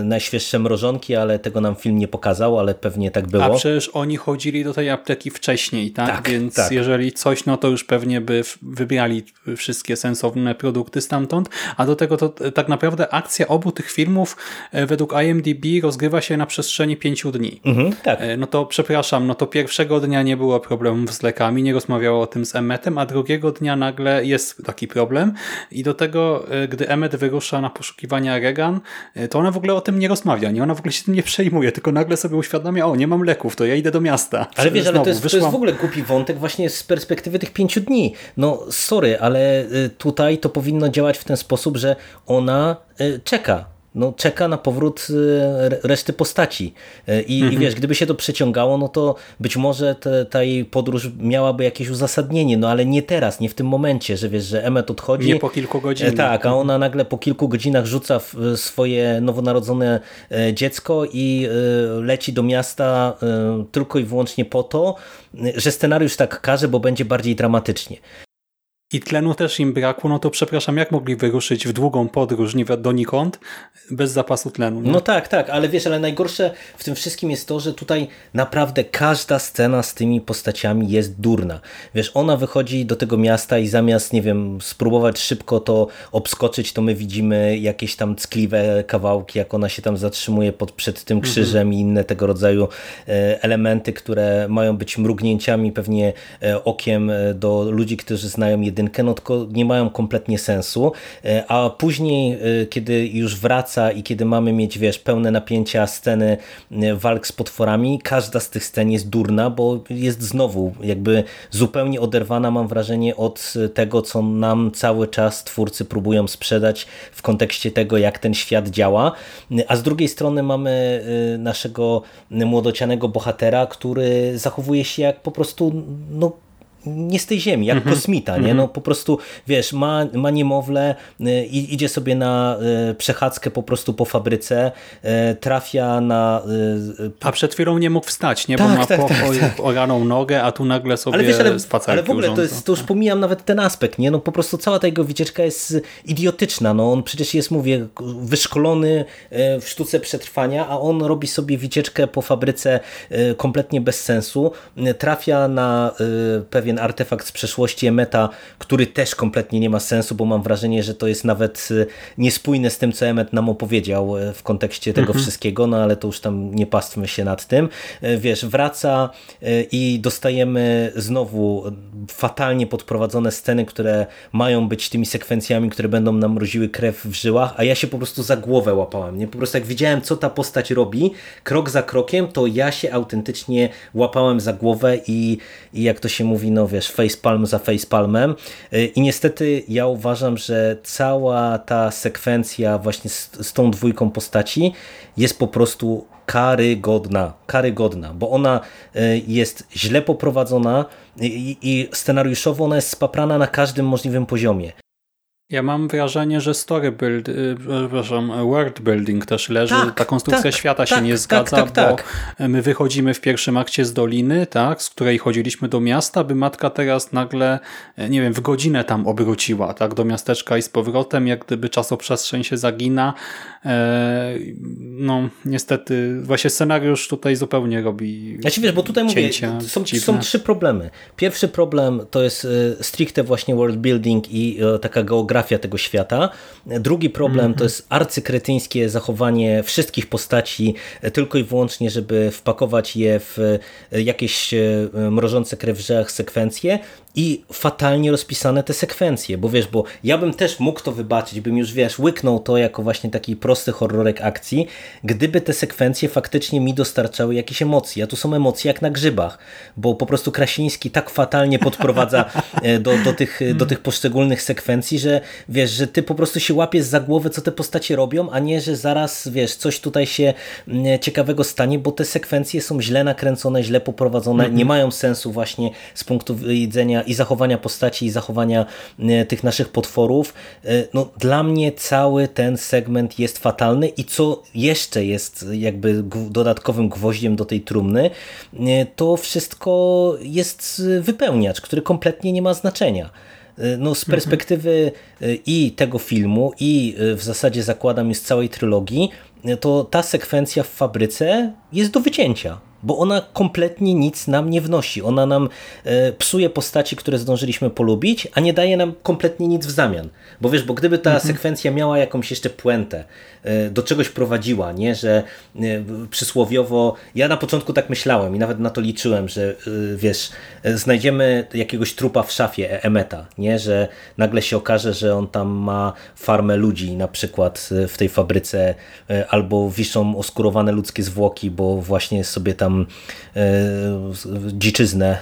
najświeższe mrożonki, ale tego nam film nie pokazał, ale pewnie tak było. A przecież oni chodzili do tej apteki wcześniej, tak? tak Więc tak. jeżeli coś, no to już pewnie by wybrali wszystkie sensowne produkty stamtąd, a do tego to tak naprawdę akcja obu tych filmów e, według IMDb rozgrywa się na przestrzeni pięciu dni. Mhm, tak. E, no to przepraszam, no to pierwszego dnia nie było problemów z lekami, nie rozmawiało o tym z Emmetem, a drugiego dnia nagle jest taki problem i do tego, e, gdy Emmet wyrusza na poszukiwania Regan, to ona w ogóle o tym nie rozmawia, nie? Ona w ogóle się tym nie przejmuje, tylko nagle sobie uświadamia, o nie mam leków, to ja idę do miasta. Ale wiesz, Znowu, ale to jest, to jest w ogóle głupi wątek właśnie z perspektywy tych pięciu dni. No sorry, ale tutaj to powinno działać w ten sposób, że ona czeka no, czeka na powrót y, reszty postaci. Y, I, mhm. i wiesz, gdyby się to przeciągało, no to być może te, ta jej podróż miałaby jakieś uzasadnienie, no ale nie teraz, nie w tym momencie, że wiesz, że Emmet odchodzi. Nie po kilku godzinach. E, tak, a ona nagle po kilku godzinach rzuca swoje nowonarodzone e, dziecko i leci do miasta tylko i wyłącznie po to, że scenariusz tak każe, bo będzie bardziej dramatycznie i tlenu też im brakło, no to przepraszam, jak mogli wyruszyć w długą podróż nie donikąd bez zapasu tlenu? Nie? No tak, tak, ale wiesz, ale najgorsze w tym wszystkim jest to, że tutaj naprawdę każda scena z tymi postaciami jest durna. Wiesz, ona wychodzi do tego miasta i zamiast, nie wiem, spróbować szybko to obskoczyć, to my widzimy jakieś tam ckliwe kawałki, jak ona się tam zatrzymuje pod, przed tym mhm. krzyżem mhm. i inne tego rodzaju e, elementy, które mają być mrugnięciami pewnie e, okiem e, do ludzi, którzy znają jedynie jedynkę, no tylko nie mają kompletnie sensu, a później, kiedy już wraca i kiedy mamy mieć, wiesz, pełne napięcia sceny walk z potworami, każda z tych scen jest durna, bo jest znowu jakby zupełnie oderwana, mam wrażenie, od tego, co nam cały czas twórcy próbują sprzedać w kontekście tego, jak ten świat działa, a z drugiej strony mamy naszego młodocianego bohatera, który zachowuje się jak po prostu no, nie z tej ziemi, jak -hmm. kosmita, nie? Mhm. No po prostu, wiesz, ma, ma niemowlę, y, idzie sobie na y, przechadzkę po prostu po fabryce, y, trafia na... A przed chwilą nie mógł wstać, nie? Bo tak, ma tak, po, tak, tak. oraną nogę, a tu nagle sobie ale wiesz, ale, ale w ogóle to, jest, to już pomijam nawet ten aspekt, nie? No po prostu cała ta jego wycieczka jest idiotyczna, no on przecież jest, mówię, wyszkolony w sztuce przetrwania, a on robi sobie wycieczkę po fabryce kompletnie bez sensu, trafia na pewien pewien artefakt z przeszłości Emeta, który też kompletnie nie ma sensu, bo mam wrażenie, że to jest nawet y, niespójne z tym, co Emmet nam opowiedział y, w kontekście tego mhm. wszystkiego, no ale to już tam nie pastwmy się nad tym. Y, wiesz, wraca i dostajemy znowu fatalnie podprowadzone sceny, które mają być tymi sekwencjami, które będą nam mroziły krew w żyłach, a ja się po prostu za głowę łapałem. Nie? Po prostu jak widziałem, co ta postać robi, krok za krokiem, to ja się autentycznie łapałem za głowę i, i jak to się mówi, no wiesz, facepalm za facepalmem y, i niestety ja uważam, że cała ta sekwencja właśnie z, z tą dwójką postaci jest po prostu karygodna, karygodna, bo ona y, jest źle poprowadzona i, i scenariuszowo ona jest spaprana na każdym możliwym poziomie. Ja mam wrażenie, że story build, y, przepraszam, world building też leży. Tak, Ta konstrukcja tak, świata tak, się nie tak, zgadza, tak, bo my wychodzimy w pierwszym akcie z doliny, tak, z której chodziliśmy do miasta, by matka teraz nagle, e, nie wiem, w godzinę tam obróciła, tak, do miasteczka i z powrotem, jak gdyby czasoprzestrzeń się zagina. E, no, niestety, właśnie scenariusz tutaj zupełnie robi Ja ci wiesz, bo tutaj mówię, są, są trzy problemy. Pierwszy problem to jest e, stricte właśnie world building i taka geografia geografia tego świata. Drugi problem mm -hmm. to jest arcykretyńskie zachowanie wszystkich postaci e, tylko i wyłącznie, żeby wpakować je w e, jakieś e, mrożące krew w sekwencje i fatalnie rozpisane te sekwencje, bo wiesz, bo ja bym też mógł to wybaczyć, bym już wiesz, łyknął to jako właśnie taki prosty horrorek akcji, gdyby te sekwencje faktycznie mi dostarczały jakieś emocje, a tu są emocje jak na grzybach, bo po prostu Krasiński tak fatalnie podprowadza do, do, tych, do tych poszczególnych sekwencji, że wiesz, że ty po prostu się łapiesz za głowę, co te postacie robią, a nie, że zaraz, wiesz, coś tutaj się ciekawego stanie, bo te sekwencje są źle nakręcone, źle poprowadzone, -hmm. nie mają sensu właśnie z punktu widzenia i zachowania postaci, i zachowania mm, tych naszych potworów. E, no, dla mnie cały ten segment jest fatalny i co jeszcze jest jakby dodatkowym gwoździem do tej trumny, e, to wszystko jest wypełniacz, który kompletnie nie ma znaczenia. No, z perspektywy y, i tego filmu, i w zasadzie zakładam z całej trylogii, to ta sekwencja w fabryce jest do wycięcia bo ona kompletnie nic nam nie wnosi. Ona nam e, psuje postaci, które zdążyliśmy polubić, a nie daje nam kompletnie nic w zamian. Bo wiesz, bo gdyby ta mhm. sekwencja miała jakąś jeszcze puentę, e, do czegoś prowadziła, nie, że e, przysłowiowo, ja na początku tak myślałem i nawet na to liczyłem, że wiesz, znajdziemy jakiegoś trupa w szafie Emeta, nie, że nagle się okaże, że on tam ma farmę ludzi na przykład w tej fabryce, albo wiszą oskurowane ludzkie zwłoki, bo właśnie sobie tam E, dziczyznę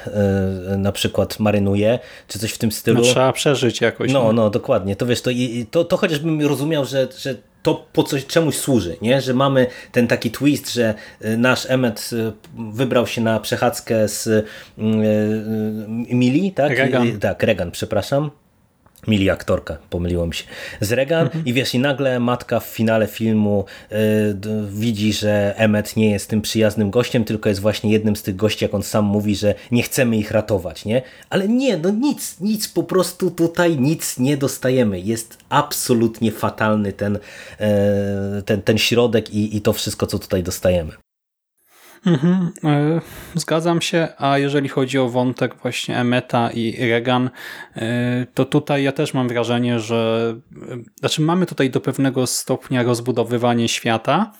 e, na przykład marynuje, czy coś w tym stylu. No, trzeba przeżyć jakoś. No, no, dokładnie. To wiesz, to, to, to chociażbym rozumiał, że, że to po coś, czemuś służy, nie? że mamy ten taki twist, że e, nasz Emmet wybrał się na przechadzkę z Mili, tak? Regan. Tak, Regan, przepraszam. Mili aktorka, pomyliło mi się, z Regan i wiesz, i nagle matka w finale filmu y, widzi, że Emmet nie jest tym przyjaznym gościem, tylko jest właśnie jednym z tych gości, jak on sam mówi, że nie chcemy ich ratować, nie? Ale nie, no nic, nic, po prostu tutaj nic nie dostajemy. Jest absolutnie fatalny ten, y, ten, ten środek i, i to wszystko, co tutaj dostajemy. Mhm, e, zgadzam się, a jeżeli chodzi o wątek właśnie Emeta i Regan, e, to tutaj ja też mam wrażenie, że e, znaczy mamy tutaj do pewnego stopnia rozbudowywanie świata,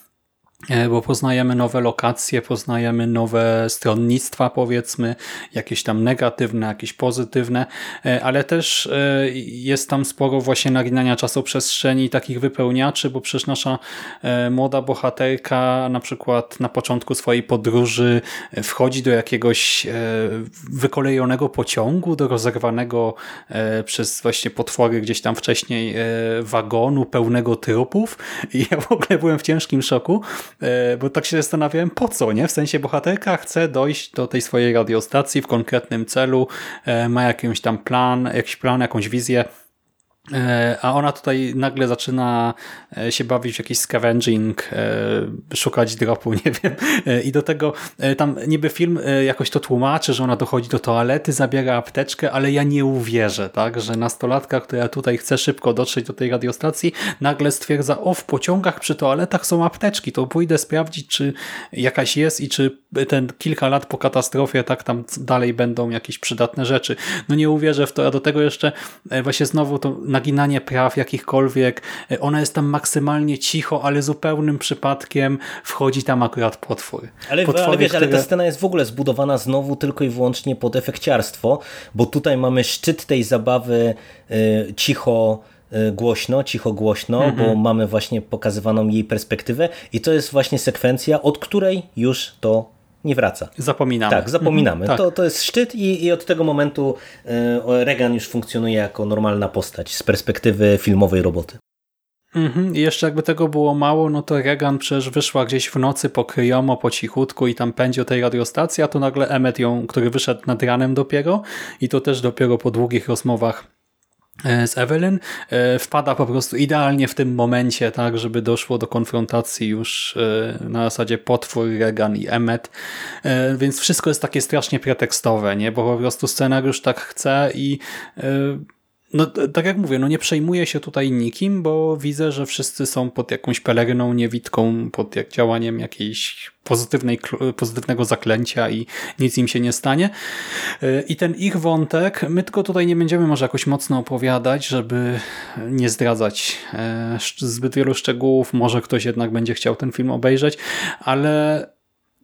bo poznajemy nowe lokacje, poznajemy nowe stronnictwa, powiedzmy, jakieś tam negatywne, jakieś pozytywne, e, ale też e, jest tam sporo właśnie naginania czasoprzestrzeni, takich wypełniaczy, bo przecież nasza młoda bohaterka na przykład na początku swojej podróży wchodzi do jakiegoś wykolejonego pociągu, do rozerwanego przez właśnie potwory gdzieś tam wcześniej wagonu pełnego trupów. I ja w ogóle byłem w ciężkim szoku, E, bo tak się zastanawiałem, po co, nie? W sensie bohaterka chce dojść do tej swojej radiostacji w konkretnym celu, e, ma jakiś tam plan, jakiś plan, jakąś wizję, E, a ona tutaj nagle zaczyna e, się bawić w jakiś scavenging, e, szukać dropu, nie wiem. I do tego tam niby film jakoś to tłumaczy, że ona dochodzi do toalety, zabiera apteczkę, ale ja nie uwierzę, tak, że nastolatka, która tutaj chce szybko dotrzeć do tej radiostacji, nagle stwierdza, o w pociągach przy toaletach są apteczki, to pójdę sprawdzić, czy jakaś jest i czy ten kilka lat po katastrofie tak tam dalej będą jakieś przydatne rzeczy. No nie uwierzę w to, a do tego jeszcze właśnie znowu to naginanie praw jakichkolwiek. Ona jest tam maksymalnie cicho, ale zupełnym przypadkiem wchodzi tam akurat potwór. Ale, Potwory, ale wiesz, które... ale ta scena jest w ogóle zbudowana znowu tylko i wyłącznie pod efekciarstwo, bo tutaj mamy szczyt tej zabawy y, cicho głośno, cicho głośno, mm -hmm. bo mamy właśnie pokazywaną jej perspektywę i to jest właśnie sekwencja, od której już to nie wraca. Zapominamy. Tak, zapominamy. Mhm, tak. To, to jest szczyt i, i od tego momentu e, Regan już funkcjonuje jako normalna postać z perspektywy filmowej roboty. Mhm. I jeszcze jakby tego było mało, no to Regan przecież wyszła gdzieś w nocy po kryjomo, po cichutku i tam pędzi o tej radiostacji, a to nagle Emmet ją, który wyszedł nad ranem dopiero i to też dopiero po długich rozmowach z Evelyn e, wpada po prostu idealnie w tym momencie, tak, żeby doszło do konfrontacji już e, na zasadzie potwór, Regan i Emmet, więc wszystko jest takie strasznie pretekstowe, nie, bo po prostu scenariusz tak chce i no, tak jak mówię, no nie przejmuję się tutaj nikim, bo widzę, że wszyscy są pod jakąś peleryną niewidką, pod jak działaniem jakiejś pozytywnej, pozytywnego zaklęcia i nic im się nie stanie. Y, I ten ich wątek, my tylko tutaj nie będziemy może jakoś mocno opowiadać, żeby nie zdradzać e, zbyt wielu szczegółów. Może ktoś jednak będzie chciał ten film obejrzeć, ale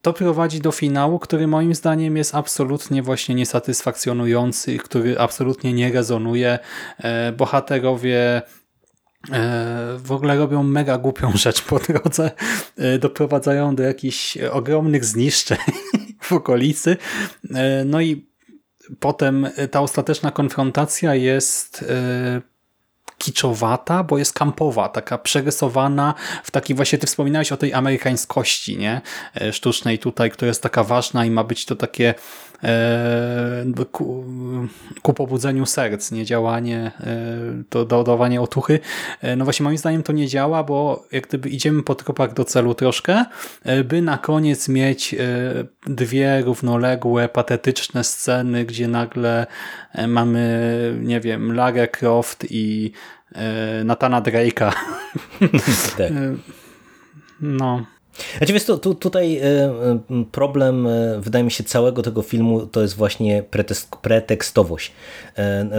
to prowadzi do finału, który moim zdaniem jest absolutnie właśnie niesatysfakcjonujący, który absolutnie nie rezonuje. E, bohaterowie e, w ogóle robią mega głupią rzecz po drodze, e, doprowadzają do jakichś ogromnych zniszczeń w okolicy. No i potem ta ostateczna konfrontacja jest kiczowata, bo jest kampowa, taka przerysowana w taki właśnie, ty wspominałeś o tej amerykańskości, nie? E, sztucznej tutaj, która jest taka ważna i ma być to takie ku, ku pobudzeniu serc, nie działanie, e, to dodawanie otuchy. No właśnie moim zdaniem to nie działa, bo jak gdyby idziemy po tropach do celu troszkę, by na koniec mieć dwie równoległe, patetyczne sceny, gdzie nagle mamy, nie wiem, Lara Croft i e, Natana Drake'a. tak. E, no. Znaczy wiesz, to, tu, tutaj e, problem, wydaje mi się, całego tego filmu to jest właśnie pretekstowość.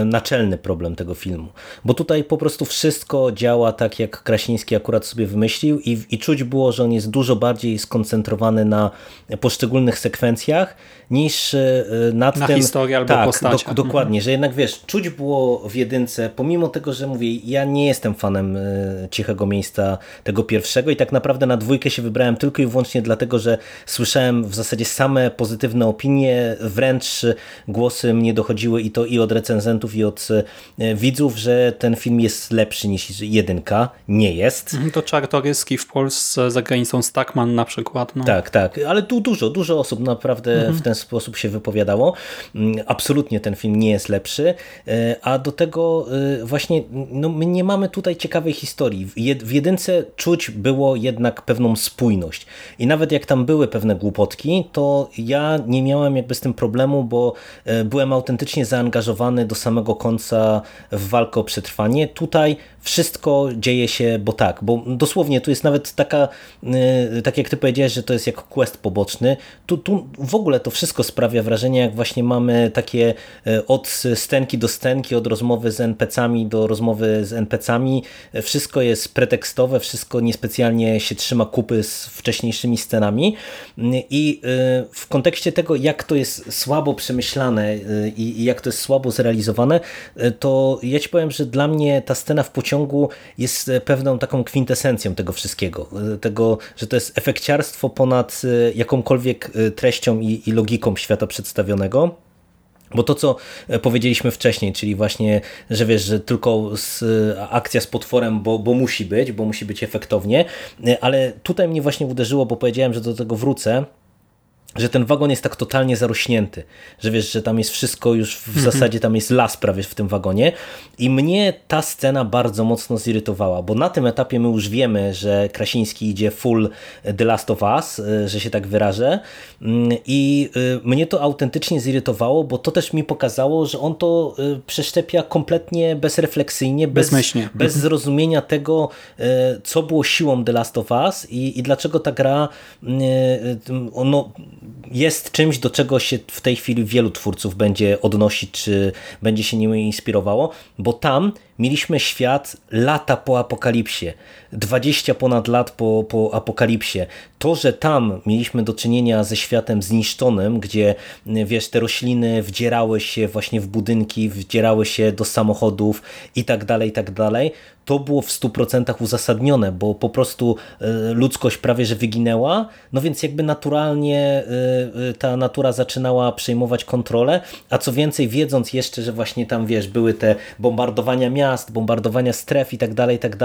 Naczelny problem tego filmu. Bo tutaj po prostu wszystko działa tak, jak Krasiński akurat sobie wymyślił i, i czuć było, że on jest dużo bardziej skoncentrowany na poszczególnych sekwencjach niż e, nad Na tym... historię albo tak, postaciach. Do, dokładnie, że jednak wiesz, czuć było w jedynce, pomimo tego, że mówię, ja nie jestem fanem e, Cichego Miejsca tego pierwszego i tak naprawdę na dwójkę się wybrałem tylko i wyłącznie dlatego, że słyszałem w zasadzie same pozytywne opinie, wręcz głosy mnie dochodziły i to i od recenzentów i od e, widzów, że ten film jest lepszy niż jedynka. Nie jest. Mhm, to Czartoryski w Polsce, za granicą Stackman na przykład. No. Tak, tak, ale tu dużo, dużo osób naprawdę mhm. w ten sposób się wypowiadało. Mm, absolutnie ten film nie jest lepszy, e, a do tego e, właśnie no, my nie mamy tutaj ciekawej historii. W jedynce czuć było jednak pewną spójność i nawet jak tam były pewne głupotki, to ja nie miałem jakby z tym problemu, bo e, byłem autentycznie zaangażowany do samego końca w walkę o przetrwanie. Tutaj wszystko dzieje się, bo tak, bo dosłownie tu jest nawet taka, tak jak ty powiedziałeś, że to jest jak quest poboczny, tu, tu w ogóle to wszystko wszystko sprawia wrażenie, jak właśnie mamy takie e, od stenki do stenki, od rozmowy z NPC-ami do rozmowy z NPC-ami. Wszystko jest pretekstowe, wszystko niespecjalnie się trzyma kupy z z wcześniejszymi scenami i w kontekście tego, jak to jest słabo przemyślane i jak to jest słabo zrealizowane, to ja ci powiem, że dla mnie ta scena w pociągu jest pewną taką kwintesencją tego wszystkiego. Tego, że to jest efekciarstwo ponad jakąkolwiek treścią i, i logiką świata przedstawionego. Bo to, co e, powiedzieliśmy wcześniej, czyli właśnie, że wiesz, że tylko z, e, akcja z potworem, bo, bo musi być, bo musi być efektownie, e, ale tutaj mnie właśnie uderzyło, bo powiedziałem, że do tego wrócę, że ten wagon jest tak totalnie zarośnięty, że wiesz, że tam jest wszystko już w mhm. zasadzie, tam jest las prawie w tym wagonie i mnie ta scena bardzo mocno zirytowała, bo na tym etapie my już wiemy, że Krasiński idzie full The Last of Us, y, że się tak wyrażę mm, i y, mnie to autentycznie zirytowało, bo to też mi pokazało, że on to y, przeszczepia kompletnie bezrefleksyjnie, bez, Bezmyślnie. bez mhm. zrozumienia tego, co było siłą The Last of Us i, i dlaczego ta gra no, jest czymś, do czego się w tej chwili wielu twórców będzie odnosić, czy będzie się nim inspirowało, bo tam mieliśmy świat lata po apokalipsie, 20 ponad lat po, po apokalipsie. To, że tam mieliśmy do czynienia ze światem zniszczonym, gdzie wiesz, te rośliny wdzierały się właśnie w budynki, wdzierały się do samochodów i tak dalej, i tak dalej, to było w 100% uzasadnione, bo po prostu e, ludzkość prawie że wyginęła, no więc jakby naturalnie e, ta natura zaczynała przejmować kontrolę, a co więcej, wiedząc jeszcze, że właśnie tam wiesz, były te bombardowania miast, bombardowania stref i tak dalej, i tak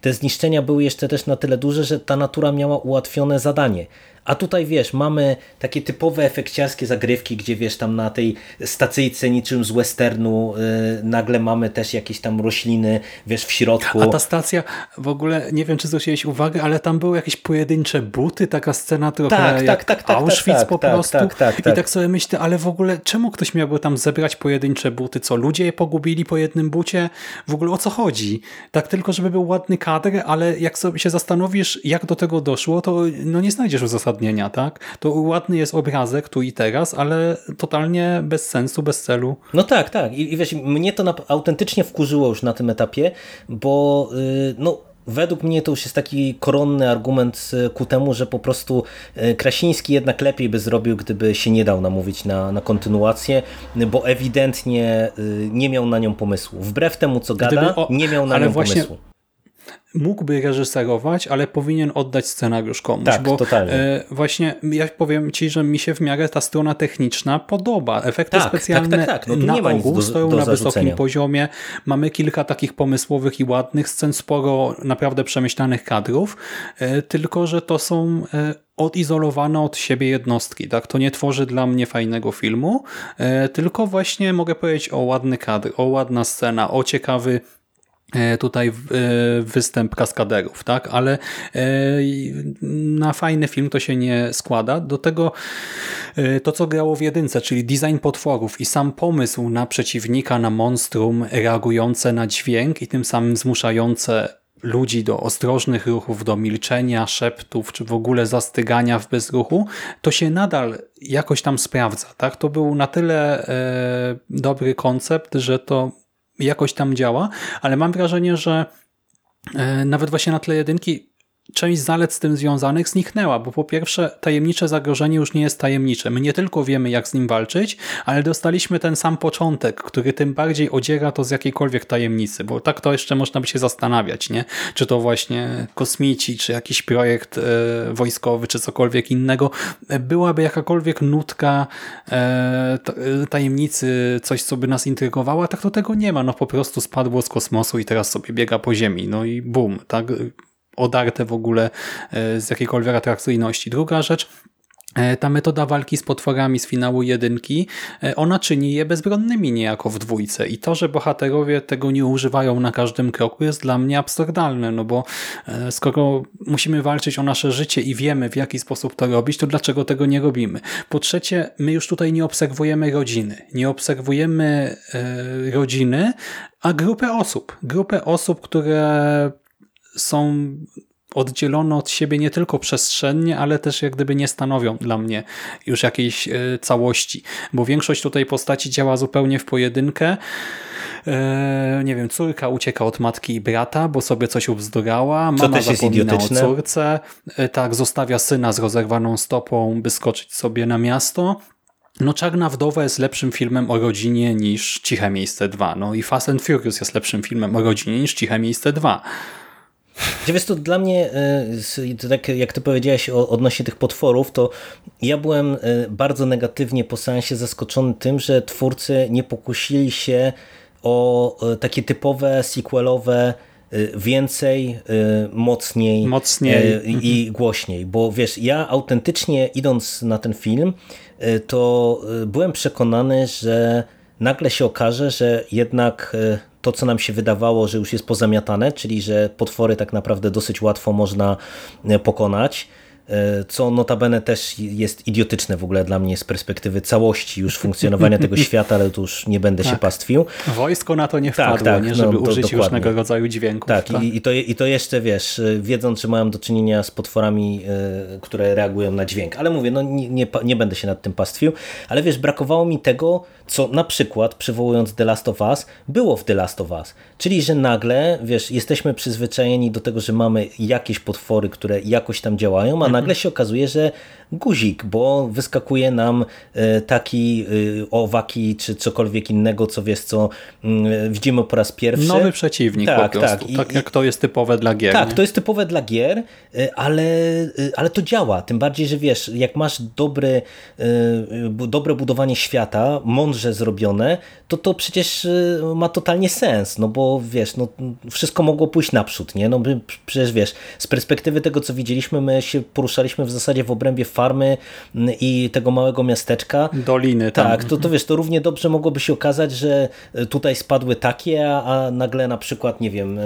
te zniszczenia były jeszcze też na tyle duże, że ta natura miała ułatwione zadanie. A tutaj wiesz, mamy takie typowe efekciarskie zagrywki, gdzie wiesz, tam na tej stacyjce niczym z westernu yy, nagle mamy też jakieś tam rośliny, wiesz, w środku. A ta stacja, w ogóle nie wiem, czy zwróciłeś uwagę, ale tam były jakieś pojedyncze buty, taka scena trochę tak, jak tak, tak, tak, Auschwitz tak, po tak, prostu. Tak, tak, I tak sobie myślę, ale w ogóle czemu ktoś miałby tam zebrać pojedyncze buty? Co, ludzie je pogubili po jednym bucie? W ogóle o co chodzi? Tak tylko, żeby był ładny kadr, ale jak sobie się zastanowisz, jak do tego doszło, to no nie znajdziesz uzasadnienia uzasadnienia, tak? To ładny jest obrazek tu i teraz, ale totalnie bez sensu, bez celu. No tak, tak. I, i wiesz, mnie to autentycznie wkurzyło już na tym etapie, bo yy, no Według mnie to już jest taki koronny argument y, ku temu, że po prostu y, Krasiński jednak lepiej by zrobił, gdyby się nie dał namówić na, na kontynuację, bo ewidentnie y, nie miał na nią pomysłu. Wbrew temu, co gada, o, nie miał na nią właśnie, pomysłu mógłby reżyserować, ale powinien oddać scenariusz komuś. Tak, bo totalnie. E, właśnie ja powiem Ci, że mi się w miarę ta strona techniczna podoba. Efekty tak, tak specjalne tak, tak. No, na ogół stoją do na wysokim poziomie. Mamy kilka takich pomysłowych i ładnych scen, sporo naprawdę przemyślanych kadrów, e, tylko że to są e, odizolowane od siebie jednostki. Tak? To nie tworzy dla mnie fajnego filmu, tylko właśnie mogę powiedzieć o ładny kadr, o ładna scena, o ciekawy tutaj e, występ kaskaderów, tak? Ale e, na fajny film to się nie składa. Do tego to, co grało w jedynce, czyli design potworów i sam pomysł na przeciwnika, na monstrum reagujące na dźwięk i tym samym zmuszające ludzi do ostrożnych ruchów, do milczenia, szeptów, czy w ogóle zastygania w bezruchu, to się nadal jakoś tam sprawdza. Tak? To był na tyle e, dobry koncept, że to jakoś tam działa, ale mam wrażenie, że e, nawet właśnie na tle jedynki część zalet z tym związanych zniknęła, bo po pierwsze tajemnicze zagrożenie już nie jest tajemnicze. My nie tylko wiemy jak z nim walczyć, ale dostaliśmy ten sam początek, który tym bardziej odziera to z jakiejkolwiek tajemnicy, bo tak to jeszcze można by się zastanawiać, nie? Czy to właśnie kosmici, czy jakiś projekt e, wojskowy, czy cokolwiek innego. Byłaby jakakolwiek nutka e, tajemnicy, coś co by nas intrygowało, tak to tego nie ma. No po prostu spadło z kosmosu i teraz sobie biega po ziemi. No i bum, tak? Odarte w ogóle e, z jakiejkolwiek atrakcyjności. Druga rzecz, e, ta metoda walki z potworami z finału jedynki, e, ona czyni je bezbronnymi niejako w dwójce i to, że bohaterowie tego nie używają na każdym kroku jest dla mnie absurdalne, no bo skoro musimy walczyć o nasze życie i wiemy w jaki sposób to robić, to dlaczego tego nie robimy? Po trzecie, my już tutaj nie obserwujemy rodziny, nie obserwujemy rodziny, a grupę osób, grupę osób, które są oddzielone od siebie nie tylko przestrzennie, ale też jak gdyby nie stanowią dla mnie już jakiejś e, całości, bo większość tutaj postaci działa zupełnie w pojedynkę e, nie wiem, córka ucieka od matki i brata, bo sobie coś ubzdurała, mama zapomina o córce, e, tak, zostawia syna z rozerwaną stopą, by skoczyć sobie na miasto. No Czarna Wdowa jest lepszym filmem o rodzinie niż Ciche Miejsce 2. No i Fast and Furious jest lepszym filmem o rodzinie niż Ciche Miejsce 2. Wiesz, to dla mnie, to tak jak ty powiedziałeś odnośnie tych potworów, to ja byłem y, bardzo negatywnie po seansie zaskoczony tym, że twórcy nie pokusili się o y, takie typowe sequelowe więcej, mocniej, Mocniej. i głośniej, bo wiesz, ja autentycznie idąc na ten film, to byłem przekonany, że nagle się okaże, że jednak to, co nam się wydawało, że już jest pozamiatane, czyli że potwory tak naprawdę dosyć łatwo można y, pokonać, co notabene też jest idiotyczne w ogóle dla mnie z perspektywy całości już funkcjonowania tego świata, ale tu już nie będę się Tak. pastwił. Wojsko na to nie Tak, wpadło, tak, nie? no, żeby to użyć dokładnie. różnego rodzaju dźwięków. Tak, i, i, to, i to jeszcze wiesz, y, wiedząc, że mają do czynienia z potworami, y, które reagują na dźwięk. Ale mówię, no nie, nie, nie będę się nad tym pastwił, ale wiesz, brakowało mi tego, co na przykład, przywołując The Last of Us, było w The Last of Us. Czyli, że nagle, wiesz, jesteśmy przyzwyczajeni do tego, że mamy jakieś potwory, które jakoś tam działają, a. nagle się okazuje, że guzik, bo wyskakuje nam y, taki y, owaki, czy cokolwiek innego, co wiesz, co y, widzimy po raz pierwszy. Nowy przeciwnik Tak, po prostu. tak. I- Tak, jak to jest typowe dla gier. tak, nie? to jest typowe dla gier, ale, ale to działa. Tym bardziej, że wiesz, jak masz dobry, dobre budowanie świata, mądrze zrobione, to to przecież ma totalnie sens, no bo wiesz, no, wszystko mogło pójść naprzód, nie? No przecież wiesz, z perspektywy tego, co widzieliśmy, my się poruszaliśmy w zasadzie w obrębie farmy mm, i tego małego miasteczka, Doliny tam. tak, to, to wiesz, to równie dobrze mogłoby się okazać, że e, tutaj spadły takie, a, a nagle na przykład, nie wiem, e,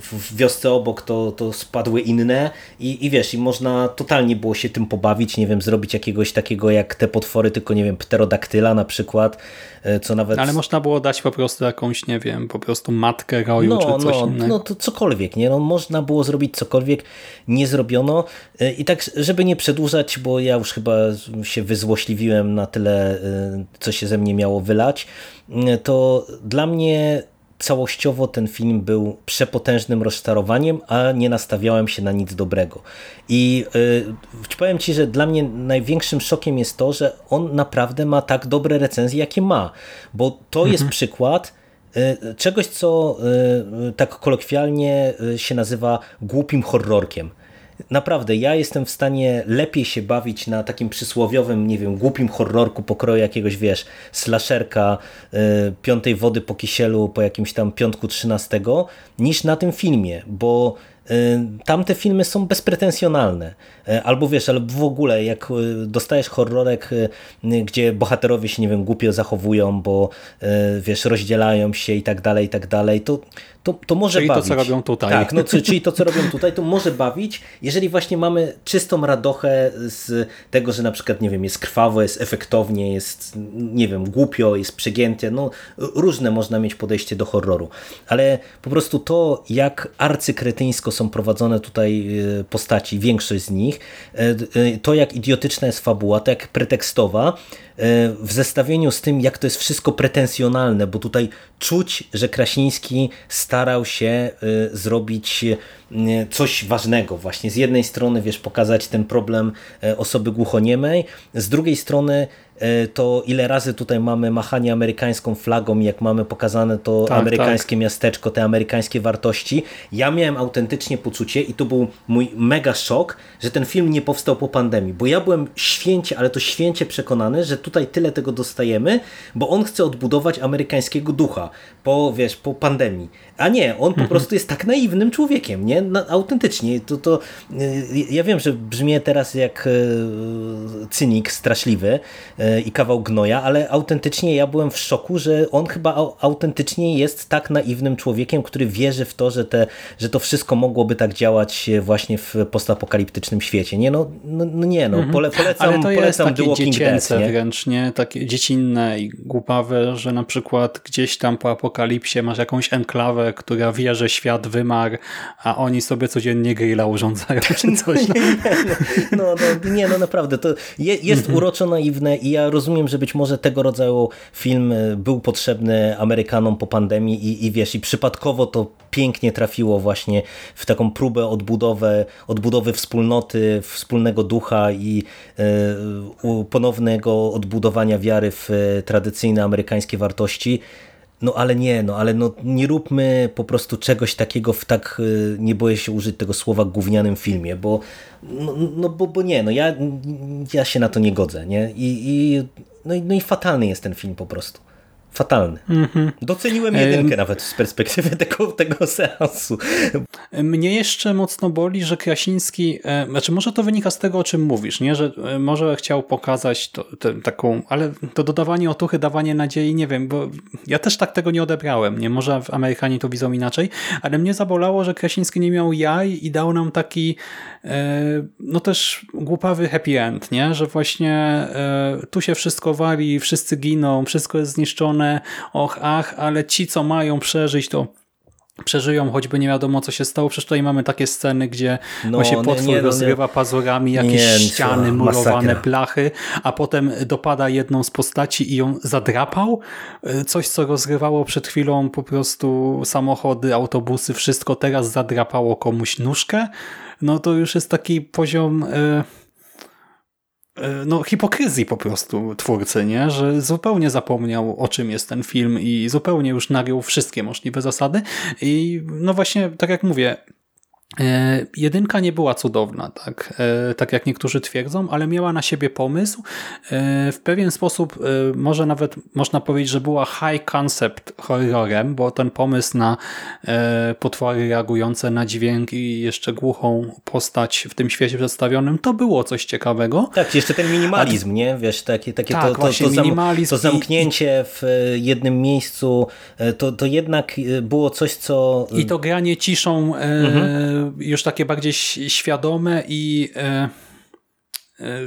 w, wiosce obok to, to spadły inne i, i wiesz, i można totalnie było się tym pobawić, nie wiem, zrobić jakiegoś takiego jak te potwory, tylko nie wiem, pterodaktyla na przykład, e, co nawet... Ale można było dać po prostu jakąś, nie wiem, po prostu matkę roju No, czy coś no, innego. no to cokolwiek, nie? No, można było zrobić cokolwiek, nie zrobiono. I tak, żeby nie przedłużać, bo ja już chyba się wyzłośliwiłem na tyle, e, co się ze mnie miało wylać, e, to dla mnie całościowo ten film był przepotężnym rozczarowaniem, a nie nastawiałem się na nic dobrego. I yy, powiem Ci, że dla mnie największym szokiem jest to, że on naprawdę ma tak dobre recenzje, jakie ma. Bo to jest przykład y, czegoś, co y, tak kolokwialnie y, się nazywa głupim horrorkiem. Naprawdę, ja jestem w stanie lepiej się bawić na takim przysłowiowym, nie wiem, głupim horrorku pokroju jakiegoś, wiesz, slasherka y, piątej wody po kisielu po jakimś tam piątku 13, niż na tym filmie, bo y, tamte filmy są bezpretensjonalne. Y, Albo wiesz, albo w ogóle jak y, dostajesz horrorek, gdzie bohaterowie się, nie wiem, głupio zachowują, bo wiesz, rozdzielają się i tak dalej, i tak dalej, to, to, to może Czyli to, bawić. co robią tutaj. Tak, no, czyli to, co robią tutaj, to może bawić, jeżeli właśnie mamy czystą radochę z tego, że na przykład, nie wiem, jest krwawo, jest efektownie, jest, nie wiem, głupio, jest przegięte, no różne można mieć podejście do horroru, ale po prostu to, jak arcykretyńsko są prowadzone tutaj y, postaci, większość z nich, y, y, to jak idiotyczna jest fabuła, to jak pretekstowa, w zestawieniu z tym, jak to jest wszystko pretensjonalne, bo tutaj czuć, że Krasiński starał się y, zrobić y, coś ważnego. Właśnie z jednej strony, wiesz, pokazać ten problem osoby głuchoniemej, z drugiej strony to ile razy tutaj mamy machanie amerykańską flagą, jak mamy pokazane to Tak, amerykańskie miasteczko, te amerykańskie wartości. Ja miałem autentycznie poczucie i to był mój mega szok, że ten film nie powstał po pandemii, bo ja byłem święcie, ale to święcie przekonany, że tutaj tyle tego dostajemy, bo on chce odbudować amerykańskiego ducha po, wiesz, po pandemii. A nie, on po prostu jest tak naiwnym człowiekiem, nie? Na, autentycznie. To, to, y, ja wiem, że brzmię teraz jak y, cynik straszliwy y, i kawał gnoja, ale autentycznie ja byłem w szoku, że on chyba au, autentycznie jest tak naiwnym człowiekiem, który wierzy w to, że, te, że to wszystko mogłoby tak działać właśnie w postapokaliptycznym świecie. Nie, no, no, no nie, no, pole, polecam, Ale to jest polecam takie The Walking Dead, nie? wręcz, nie? Takie dziecinne i głupawe, że na przykład gdzieś tam po apokalipsie masz jakąś enklawę, która wie, że świat wymarł, a oni sobie codziennie grilla urządzają czy coś. No. No, no, nie, no naprawdę, to je, jest uroczo naiwne i ja rozumiem, że być może tego rodzaju film był potrzebny Amerykanom po pandemii i, i wiesz, i przypadkowo to pięknie trafiło właśnie w taką próbę odbudowę, odbudowy wspólnoty, wspólnego ducha i ponownego odbudowania wiary w tradycyjne amerykańskie wartości. No ale nie, no ale no, nie róbmy po prostu czegoś takiego w tak, y, nie boję się użyć tego słowa, gównianym filmie, bo no, no bo, bo nie, no ja, ja się na to nie godzę, nie? I, i, no, i, no i fatalny jest ten film po prostu. Fatalny. Mm -hmm. Doceniłem jedynkę um, nawet z perspektywy tego, tego seansu. Mnie jeszcze mocno boli, że Krasiński, e, znaczy może to wynika z tego, o czym mówisz, nie? że e, może chciał pokazać to, te, taką, ale to dodawanie otuchy, dawanie nadziei, nie wiem, bo ja też tak tego nie odebrałem, nie? Może Amerykanie to widzą inaczej, ale mnie zabolało, że Krasiński nie miał jaj i dał nam taki e, no też głupawy happy end, nie? Że właśnie e, tu się wszystko wali, wszyscy giną, wszystko jest zniszczone, och, ach, ale ci, co mają przeżyć, to przeżyją, choćby nie wiadomo, co się stało. Przecież tutaj mamy takie sceny, gdzie no, właśnie potwór nie, nie, no rozrywa pazurami jakieś nie, ściany, murowane masakra. blachy, a potem dopada jedną z postaci i ją zadrapał. Coś, co rozrywało przed chwilą po prostu samochody, autobusy, wszystko teraz zadrapało komuś nóżkę. No to już jest taki poziom... E, no, hipokryzji po prostu twórcy, nie? że zupełnie zapomniał o czym jest ten film i zupełnie już nagiął wszystkie możliwe zasady i no właśnie, tak jak mówię, E, jedynka nie była cudowna, tak, e, tak jak niektórzy twierdzą, ale miała na siebie pomysł. E, w pewien sposób może nawet można powiedzieć, że była high concept horrorem, bo ten pomysł na potwory reagujące na dźwięk i jeszcze głuchą postać w tym świecie przedstawionym, to było coś ciekawego. Tak, jeszcze ten minimalizm, A, nie? Wiesz, takie, takie tak, to, to, to, to zamknięcie w jednym miejscu, to, to jednak było coś, co... I to granie ciszą mhm już takie bardziej świadome i e, e,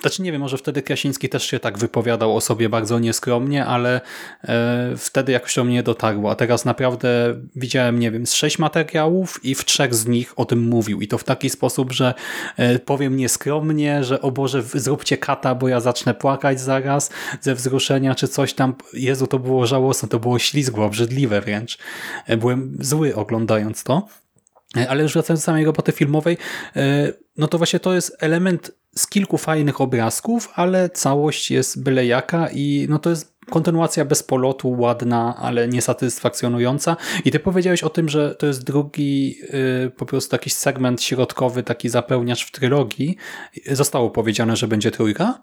znaczy nie wiem, może wtedy Krasiński też się tak wypowiadał o sobie bardzo nieskromnie, ale e, wtedy jakoś to mnie dotarło, a teraz naprawdę widziałem, nie wiem, z sześć materiałów i w trzech z nich o tym mówił i to w taki sposób, że powiem nieskromnie, że o Boże, zróbcie kata, bo ja zacznę płakać zaraz ze wzruszenia czy coś tam. Jezu, to było żałosne, to było ślizgło, obrzydliwe wręcz. Byłem zły oglądając to. Ale już wracając do samej roboty filmowej, e, no to właśnie to jest element z kilku fajnych obrazków, ale całość jest byle jaka i no to jest kontynuacja bez polotu, ładna, ale niesatysfakcjonująca. I ty powiedziałeś o tym, że to jest drugi e, po prostu jakiś segment środkowy, taki zapełniacz w trylogii. Zostało powiedziane, że będzie trójka?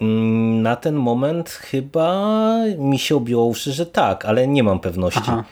Mm, na ten moment chyba mi się objęło uszy, że tak, ale nie mam pewności. Aha.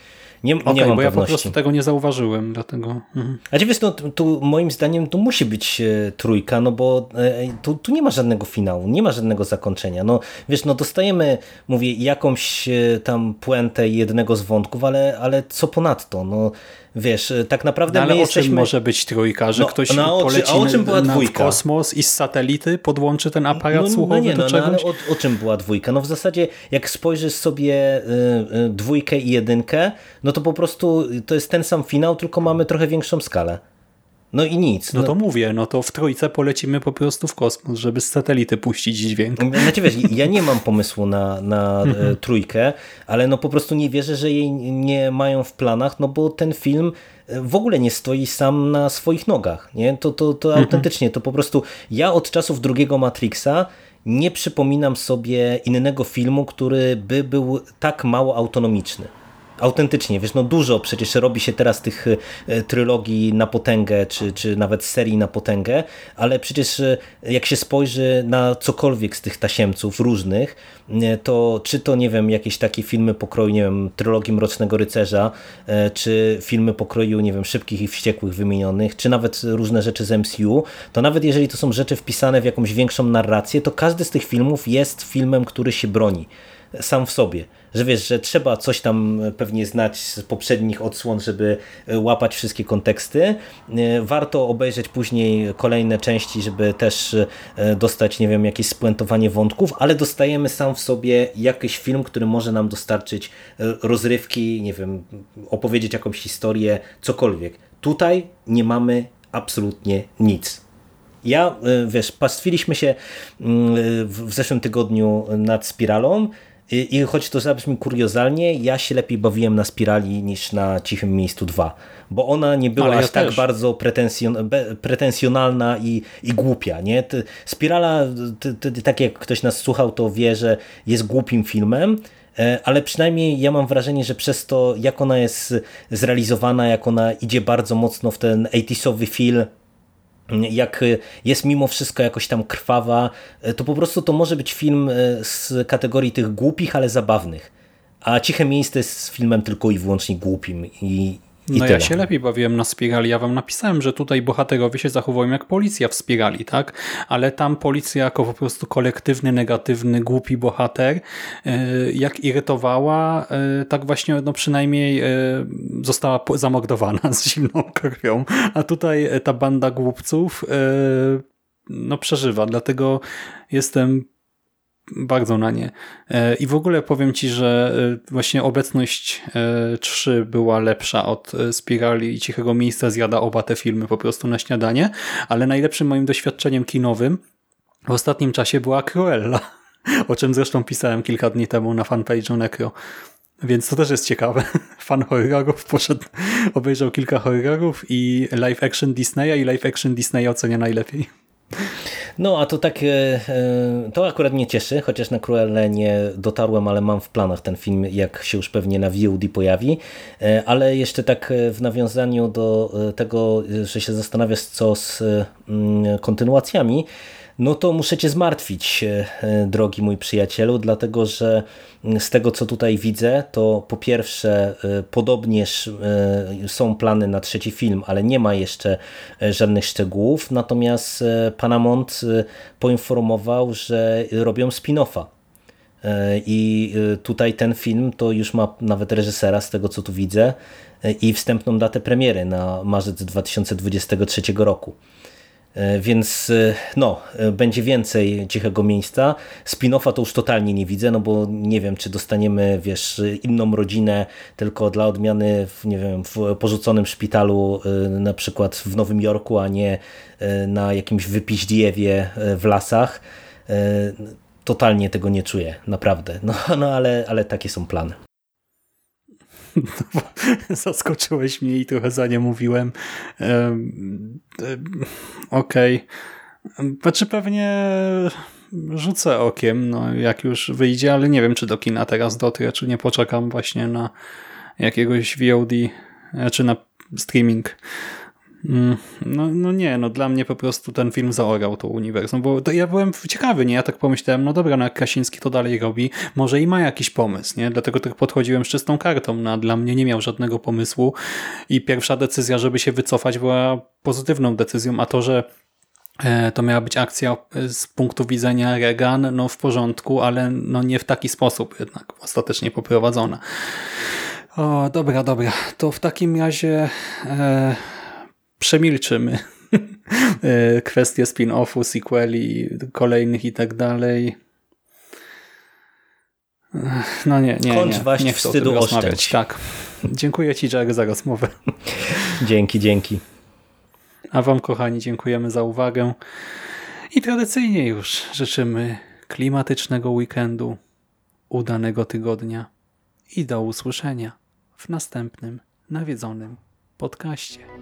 Nie, okay, nie mam bo pewności. ja po prostu tego nie zauważyłem, dlatego... Mhm. A wiesz, no, tu moim zdaniem tu musi być e, trójka, no bo e, tu, tu nie ma żadnego finału, nie ma żadnego zakończenia. No wiesz, no dostajemy, mówię, jakąś e, tam puentę jednego z wątków, ale, ale co ponadto? No wiesz, tak naprawdę no, ale my o czym może być trójka, że no, ktoś no, poleci o czym była dwójka? w kosmos i z satelity podłączy ten aparat no, słuchowy no nie, no? No, ale o, o, czym była dwójka? No w zasadzie jak spojrzysz sobie y, y, dwójkę i jedynkę, no to po prostu to jest ten sam finał, tylko mamy trochę większą skalę. No i nic. No, no, to mówię, no to w trójce polecimy po prostu w kosmos, żeby z satelity puścić dźwięk. Znaczy wiesz, ja nie mam pomysłu na, na e, mhm. trójkę, ale no po prostu nie wierzę, że jej nie mają w planach, no bo ten film e, w ogóle nie stoi sam na swoich nogach. Nie? To, to, to mhm. autentycznie, to po prostu ja od czasów drugiego Matrixa nie przypominam sobie innego filmu, który by był tak mało autonomiczny autentycznie, wiesz, no dużo przecież robi się teraz tych e, trylogii na potęgę, czy, czy nawet serii na potęgę, ale przecież e, jak się spojrzy na cokolwiek z tych tasiemców różnych, e, to czy to, nie wiem, jakieś takie filmy pokroju, nie wiem, trylogii Mrocznego Rycerza, czy filmy pokroju, nie wiem, Szybkich i Wściekłych wymienionych, czy nawet różne rzeczy z MCU, to nawet jeżeli to są rzeczy wpisane w jakąś większą narrację, to każdy z tych filmów jest filmem, który się broni sam w sobie. Że wiesz, że trzeba coś tam pewnie znać z poprzednich odsłon, żeby łapać wszystkie konteksty. Warto obejrzeć później kolejne części, żeby też e, dostać, nie wiem, jakieś spuentowanie wątków, ale dostajemy sam w sobie jakiś film, który może nam dostarczyć e, rozrywki, nie wiem, opowiedzieć jakąś historię, cokolwiek. Tutaj nie mamy absolutnie nic. Ja, wiesz, pastwiliśmy się mm, w zeszłym tygodniu nad Spiralą i, I choć to zabrzmi kuriozalnie, ja się lepiej bawiłem na Spirali niż na Cichym Miejscu 2, bo ona nie była Ale aż ja tak też. bardzo pretensjon, pretensjonalna i, i głupia. Nie? Spirala, ty, ty, tak jak ktoś nas słuchał, to wie, że jest głupim filmem, e, ale przynajmniej ja mam wrażenie, że przez to, jak ona jest zrealizowana, jak ona idzie bardzo mocno w ten 80sowy feel, jak jest mimo wszystko jakoś tam krwawa, to po prostu to może być film e, z kategorii tych głupich, ale zabawnych. A Ciche Miejsce jest filmem tylko i wyłącznie głupim i, i No tyle. ja się lepiej bawiłem na spirali. Ja wam napisałem, że tutaj bohaterowie się zachowują jak policja w spirali, tak? Ale tam policja jako po prostu kolektywny, negatywny, głupi bohater, e, jak irytowała, e, tak właśnie no przynajmniej e, została zamordowana z zimną krwią. A tutaj ta banda głupców no przeżywa, dlatego jestem bardzo na nie. E, I w ogóle powiem Ci, że e, właśnie obecność e, 3 była lepsza od e, Spirali i Cichego Miejsca zjada oba te filmy po prostu na śniadanie, ale najlepszym moim doświadczeniem kinowym w ostatnim czasie była Cruella, o czym zresztą pisałem kilka dni temu na fanpage'u Necro. Więc to też jest ciekawe. Fan horrorów poszedł, obejrzał kilka horrorów i live action Disneya i live action Disneya ocenia najlepiej. No a to tak, e, e, to akurat mnie cieszy, chociaż na Cruelle nie dotarłem, ale mam w planach ten film, jak się już pewnie na VOD pojawi. E, Ale jeszcze tak w nawiązaniu do tego, że się zastanawiasz co z mm, kontynuacjami, no to muszę cię zmartwić, e, e, drogi mój przyjacielu, dlatego że mm, z tego co tutaj widzę, to po pierwsze e, podobnież są plany na trzeci film, ale nie ma jeszcze żadnych szczegółów, natomiast Paramount e, poinformował, że robią spin-offa. I tutaj ten film to już ma nawet reżysera, z tego co tu widzę, i wstępną datę premiery na marzec 2023 roku. E, Więc e, no, e, będzie więcej cichego miejsca. Spin-offa to już totalnie nie widzę, no bo nie wiem, czy dostaniemy, wiesz, inną rodzinę tylko dla odmiany w, nie wiem, w porzuconym szpitalu, na przykład w Nowym Jorku, a nie na jakimś wypiździewie w lasach. Totalnie tego nie czuję, naprawdę. No, no ale, ale takie są plany. Zaskoczyłeś mnie i trochę za nie mówiłem. Em, em, Okej. Znaczy pewnie rzucę okiem, no jak już wyjdzie, ale nie wiem, czy do kina teraz dotrę, czy nie poczekam właśnie na jakiegoś VOD, e, czy na streaming. Mm, No, no nie, no dla mnie po prostu ten film zaorał to uniwersum, bo to ja byłem ciekawy, nie? Ja tak pomyślałem, no dobra, no jak Krasiński to dalej robi, może i ma jakiś pomysł, nie? Dlatego tak podchodziłem z czystą kartą, no a dla mnie nie miał żadnego pomysłu i pierwsza decyzja, żeby się wycofać była pozytywną decyzją, a to, że e, to miała być akcja e, z punktu widzenia Reagan, no w porządku, ale no nie w taki sposób jednak ostatecznie poprowadzona. O, dobra, dobra. To w takim razie e, przemilczymy e, kwestie spin-offu, sequeli, kolejnych i tak dalej. No nie, nie, Kończ nie. waść nie wstydu oszczędź. Tak. Dziękuję Ci, Jack, za rozmowę. Dzięki, dzięki. A Wam, kochani, dziękujemy za uwagę. I tradycyjnie już życzymy klimatycznego weekendu, udanego tygodnia i do usłyszenia w następnym nawiedzonym podcaście.